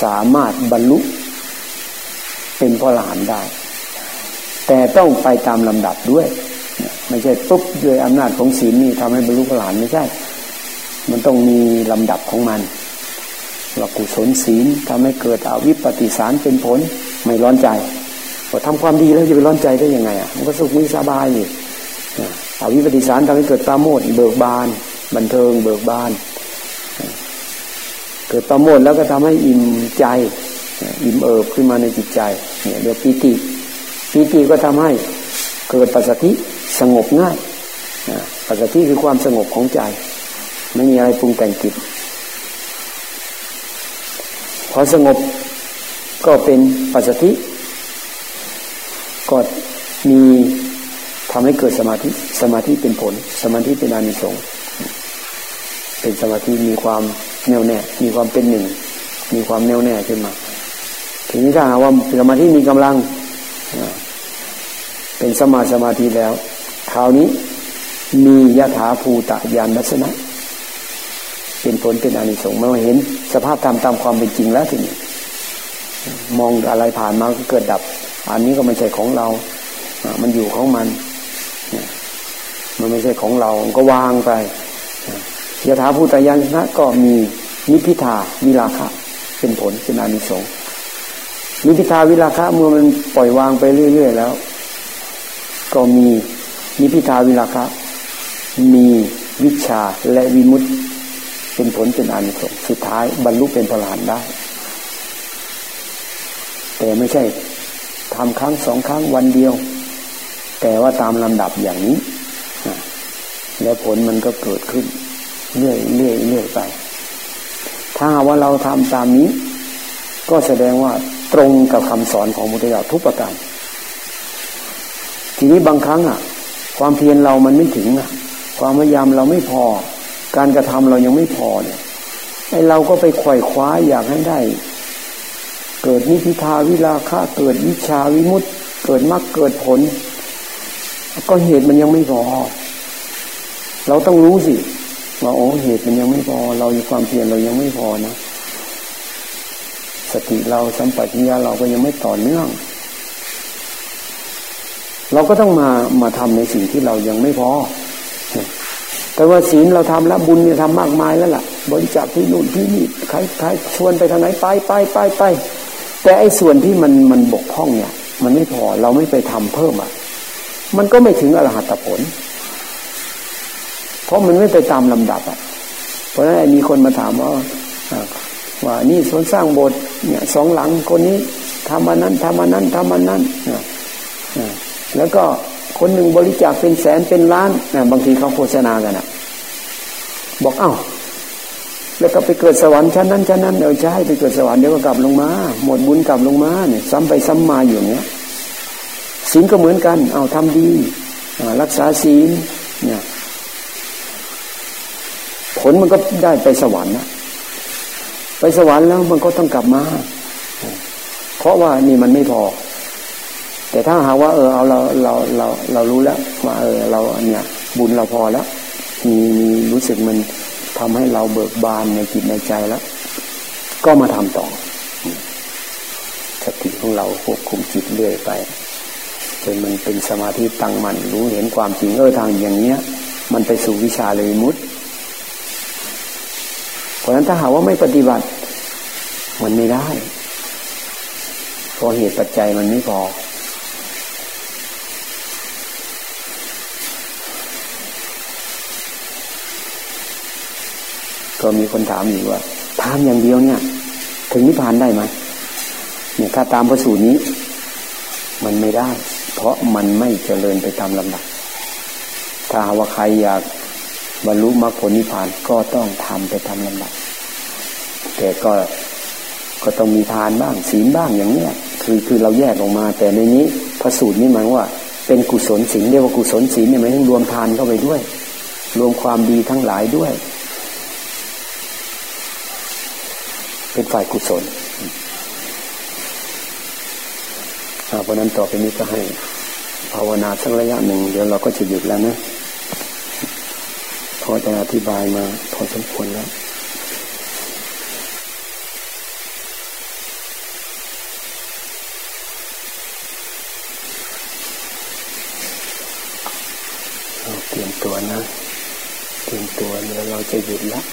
สามารถบรรลุ เป็นพระหลานได้ แต่ต้องไปตามลำดับด้วย ไม่ใช่ปุ๊บด้วยอำนาจของศีลนี่ทำให้บรรลุพระหลานไม่ใช่ มันต้องมีลำดับของมันว่ากุศลศีลทำให้เกิดอวิปปิสารเป็นผลไม่ร้อนใจพอทำความดีแล้วจะไปร้อนใจได้ยังไงอะมันก็สุขมีสบายอยู่อวิปปิสารทำให้เกิดปราโมทเบิกบาน บันเทิงเบิกบาน เกิดปราโมทแล้วก็ทำให้อิ่มใจ อิ่มเอิบขึ้นมาในจิตใจ เนี่ยเรียกปีติปีติก็ทำให้เกิดปัสสติสงบง่ายปัสสติคือความสงบของใจ ไม่มีอะไรปรุงแต่งจิตพอสงบก็เป็นปัจจติก็มีทำให้เกิดสมาธิสมาธิเป็นผล สมาธิเป็นอานิสงส์เป็นสมาธิมีความแน่วแน่ มีความเป็นหนึ่ง มีความแน่วแน่ขึ้นมา ทีนี้ถ้าหาว่าสมาธิมีกำลัง เป็นสมาสมาธิแล้วคราวนี้มียถาภูตะยานลักษณะ เป็นผลเป็นอานิสงส์เมื่อเห็นสภาพธรรมตามความเป็นจริงแล้วทีนี้มองอะไรผ่านมาก็เกิดดับ อันนี้ก็ไม่ใช่ของเรา มันอยู่ของมัน มันไม่ใช่ของเราก็วางไปยถาภูตยานนะก็มีนิพิทาวิลาคะ เป็นผลเป็นอานิสงส์ นิพิทาวิลาคะเมื่อมันปล่อยวางไปเรื่อยๆแล้ว ก็มีนิพิทาวิลาคะ มีวิชาและวิมุตติเป็นผลเป็นอานิสงส์สุดท้ายบรรลุเป็นพระอรหันต์ได้ แต่ไม่ใช่ทำครั้งสองครั้งวันเดียว แต่ว่าตามลำดับอย่างนี้ แล้วผลมันก็เกิดขึ้น เรื่อยเรื่อยเรื่อยไป ถ้าว่าเราทำตามนี้ ก็แสดงว่า ตรงกับคำสอนของมุตยาทุกประการ ทีนี้บางครั้งอะ ความเพียรเรามันไม่ถึงอะ ความพยายามเราไม่พอ การกระทำเรายังไม่พอเนี่ยไอเราก็ไปไขว่คว้าอยากให้ได้ เกิดนิพิทาวิลาคะเกิดวิชาวิมุตติ เกิดมรรคเกิดผล ก็เหตุมันยังไม่พอ เราต้องรู้สิว่าโอ้เหตุมันยังไม่พอ เราความเพียรเรายังไม่พอนะ สติเราสัมปชัญญะเราก็ยังไม่ต่อเนื่อง เราก็ต้องมามาทำในสิ่งที่เรายังไม่พอ แต่ว่าศีลเราทำแล้วบุญเนี่ยทำมากมายแล้วล่ะ บริจาคที่นู่นที่นี่ใครใครชวนไปทางไหนไปไปไปไปแต่ไอ้ส่วนที่มันมันบกพร่องเนี่ย มันไม่พอเราไม่ไปทำเพิ่มอะมันก็ไม่ถึงอรหัตผล เพราะมันไม่ไปตามลำดับอะเพราะฉะนั้นมีคนมาถามว่า ว่านี่สนสร้างโบสถ์เนี่ยสองหลังคนนี้ทำมานั้นทำมานั้นทำมานั้นนะแล้วก็คนหนึ่งบริจาคเป็นแสนเป็นล้านนะบางทีเขาโฆษณากันนะบอกเอ้า แล้วก็ไปเกิดสวรรค์ชั้นนั้นชั้นนั้นเออใช่ไปเกิดสวรรค์เดี๋ยวก็กลับลงมา หมดบุญกลับลงมาเนี่ยซ้ำไปซ้ำมาอยู่เนี้ยศีลก็เหมือนกัน เอาทำดีรักษาศีลเนี่ยผลมันก็ได้ไปสวรรค์นะ ไปสวรรค์แล้วมันก็ต้องกลับมา เพราะว่านี่มันไม่พอ แต่ถ้าหาว่า เออเอาเราเราเราเรารู้แล้วว่าเออ เราเนี่ย บุญเราพอแล้วมีมีรู้สึกมันทำให้เราเบิกบานในจิตในใจแล้ว ก็มาทำต่อสติของเราควบคุมจิตเรื่อยไปจนมันเป็นสมาธิตั้งมัน่นรู้เห็นความจริงเออทางอย่างเนี้ย มันไปสู่วิชาเลยมุด ราะฉะนั้นถ้าหาว่าไม่ปฏิบัติ มันไม่ได้เพราะเหตุปัจจัยมันไม่พอก็มีคนถามอยู่ว่าทานอย่างเดียวเนี่ย ถึงนิพพานได้ไหมเนี่ยถ้าตามพระสูตรนี้ มันไม่ได้ เพราะมันไม่เจริญไปตามลำดับถ้าว่าใครอยาก บรรลุมรรคผลนิพพานก็ต้องทำไปตามลำดับแต่ก็ก็ต้องมีทานบ้างศีลบ้างอย่างเนี้ยคือคือเราแยกออกมา แต่ในนี้พระสูตรนี้หมายว่า เป็นกุศลศีลเรียกว่ากุศลศีลเนี่ยหมายถึงรวมทานเข้าไปด้วย รวมความดีทั้งหลายด้วย เป็นฝ่ายกุศลเพราะนั้นต่อไปนี้ก็ให้ ภาวนาสักระยะหนึ่งเดี๋ยวเราก็จะหยุดแล้วนะ อจะอธิบายมาพอสมควรแล้วเตรียมตัวนะเตรียมตัวเดี๋ยวเราจะหยุดแล้ว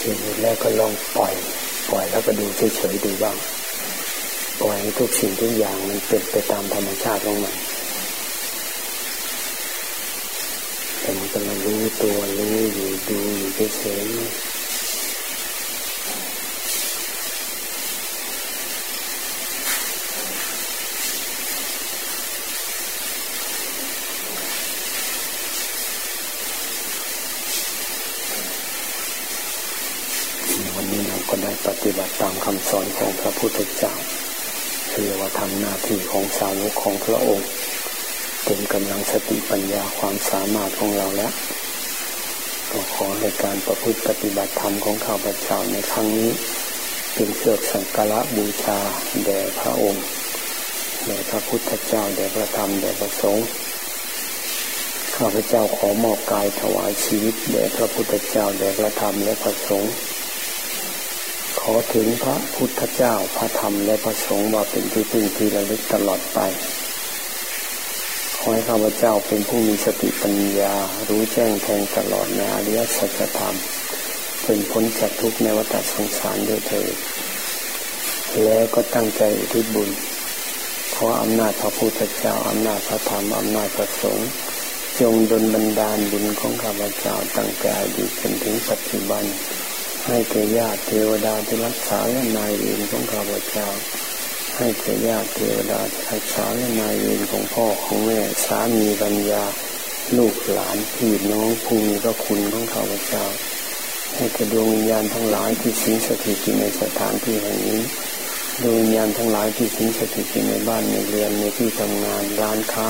ทีนี้แล้วก็ลองปล่อย ปล่อยแล้วก็ดูเฉยๆดูบ้าง ปล่อยให้ทุกสิ่งทุกอย่างมันเป็นไปตามธรรมชาติของมันแต่มันก็มารู้ตัวรู้อยู่ดูอยู่เฉยๆปฏิบัติตามคำสอนของพระพุทธเจ้าคือว่าทำหน้าที่ของ สาวกของพระองค์ เต็มกำลังสติปัญญาความสามารถของเราแล้วก็ขอให้การประพฤติปฏิบัติธรรมของข้าพเจ้าในครั้งนี้ เป็นเสือกสังกระบูชาแด่พระองค์แด่พระพุทธเจ้าแด่พระธรรมแด่พระสงฆ์ข้าพเจ้าขอมอบกายถวายชีวิตแด่พระพุทธเจ้าแด่พระธรรมและพระสงฆ์ อถึงพระพุทธเจ้าพระธรรมและพระสงฆ์ว่าเป็นที่พึ่งที่ระลึกตลอดไปขอให้ข้าพเจ้าเป็นผู้มีสติปัญญา รู้แจ้งแทงตลอดในอริยสัจธรรมเป็นพ้นจากทุกข์ในวัฏสงสารด้วยเถิดแล้วก็ตั้งใจอุทิศบุญเพราะอำนาจพระพุทธเจ้าอำนาจพระธรรมอำนาจพระสงฆ์จงดลบันดาลบุญของข้าพเจ้าตั้งแต่อดีตจนถึงปัจจุบัน ให้แก่ญาติเทวดาที่รักษาและนายเวรของข้าพเจ้า ให้แก่ญาติเทวดาที่รักษาและนายเวรของพ่อของแม่สามีปัญญา ลูกหลานพี่น้องผู้มีพระคุณของข้าพเจ้า ให้แก่ดวงวิญญาณทั้งหลายที่สิงสถิตอยู่ในสถานที่แห่งนี้ดวงวิญญาณทั้งหลายที่สิงสถิตอยู่ในบ้านในเรือนในที่ทำงานร้านค้า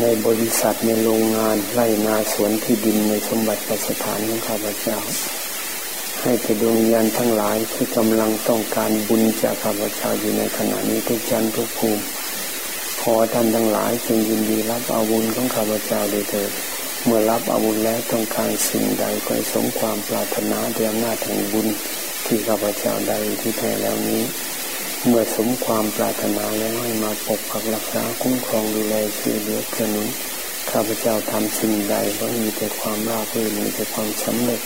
ในบริษัทในโรงงานไร่นาสวนที่ดินในสมบัติสถานของข้าพเจ้า ให้แก่ดวงวิญญาณทั้งหลายที่กำลังต้องการบุญจากข้าพเจ้าอยู่ในขณะนี้ทุกชั้นทุกภูมิขอท่านทั้งหลายจงยินดีรับอาวุธของข้าพเจ้าโดยเถิดเมื่อรับอาวุธแล้วต้องการสิ่งใดก็สมความปรารถนาเดียมหน้าแห่งบุญที่ข้าพเจ้าได้ที่แท้แล้วนี้ เมื่อสมความปรารถนาแล้วให้มาปกปักรักษาคุ้มครองดูแลช่วยเหลือเกื้อหนุน ข้าพเจ้าทำสิ่งใดก็มีแต่ความราบรื่นมีแต่ความสำเร็จ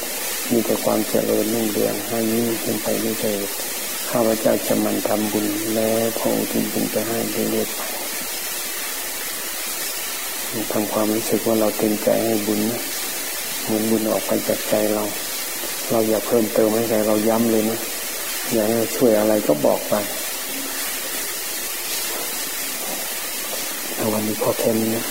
มีแต่ความเจริญรุ่งเรืองให้ยิ่งขึ้นไปเรื่อยๆข้าพเจ้าจะมันทำบุญแล้วพออุทิศบุญไปให้เรื่อยๆทำความรู้สึกว่าเราเต็มใจให้บุญนะเหมือนบุญออกไปจากใจเรา เราอย่าเพิ่มเติมให้ใจเราย้ำเลยนะอยากให้ช่วยอะไรก็บอกไปวันนี้พอแค่นี้นะ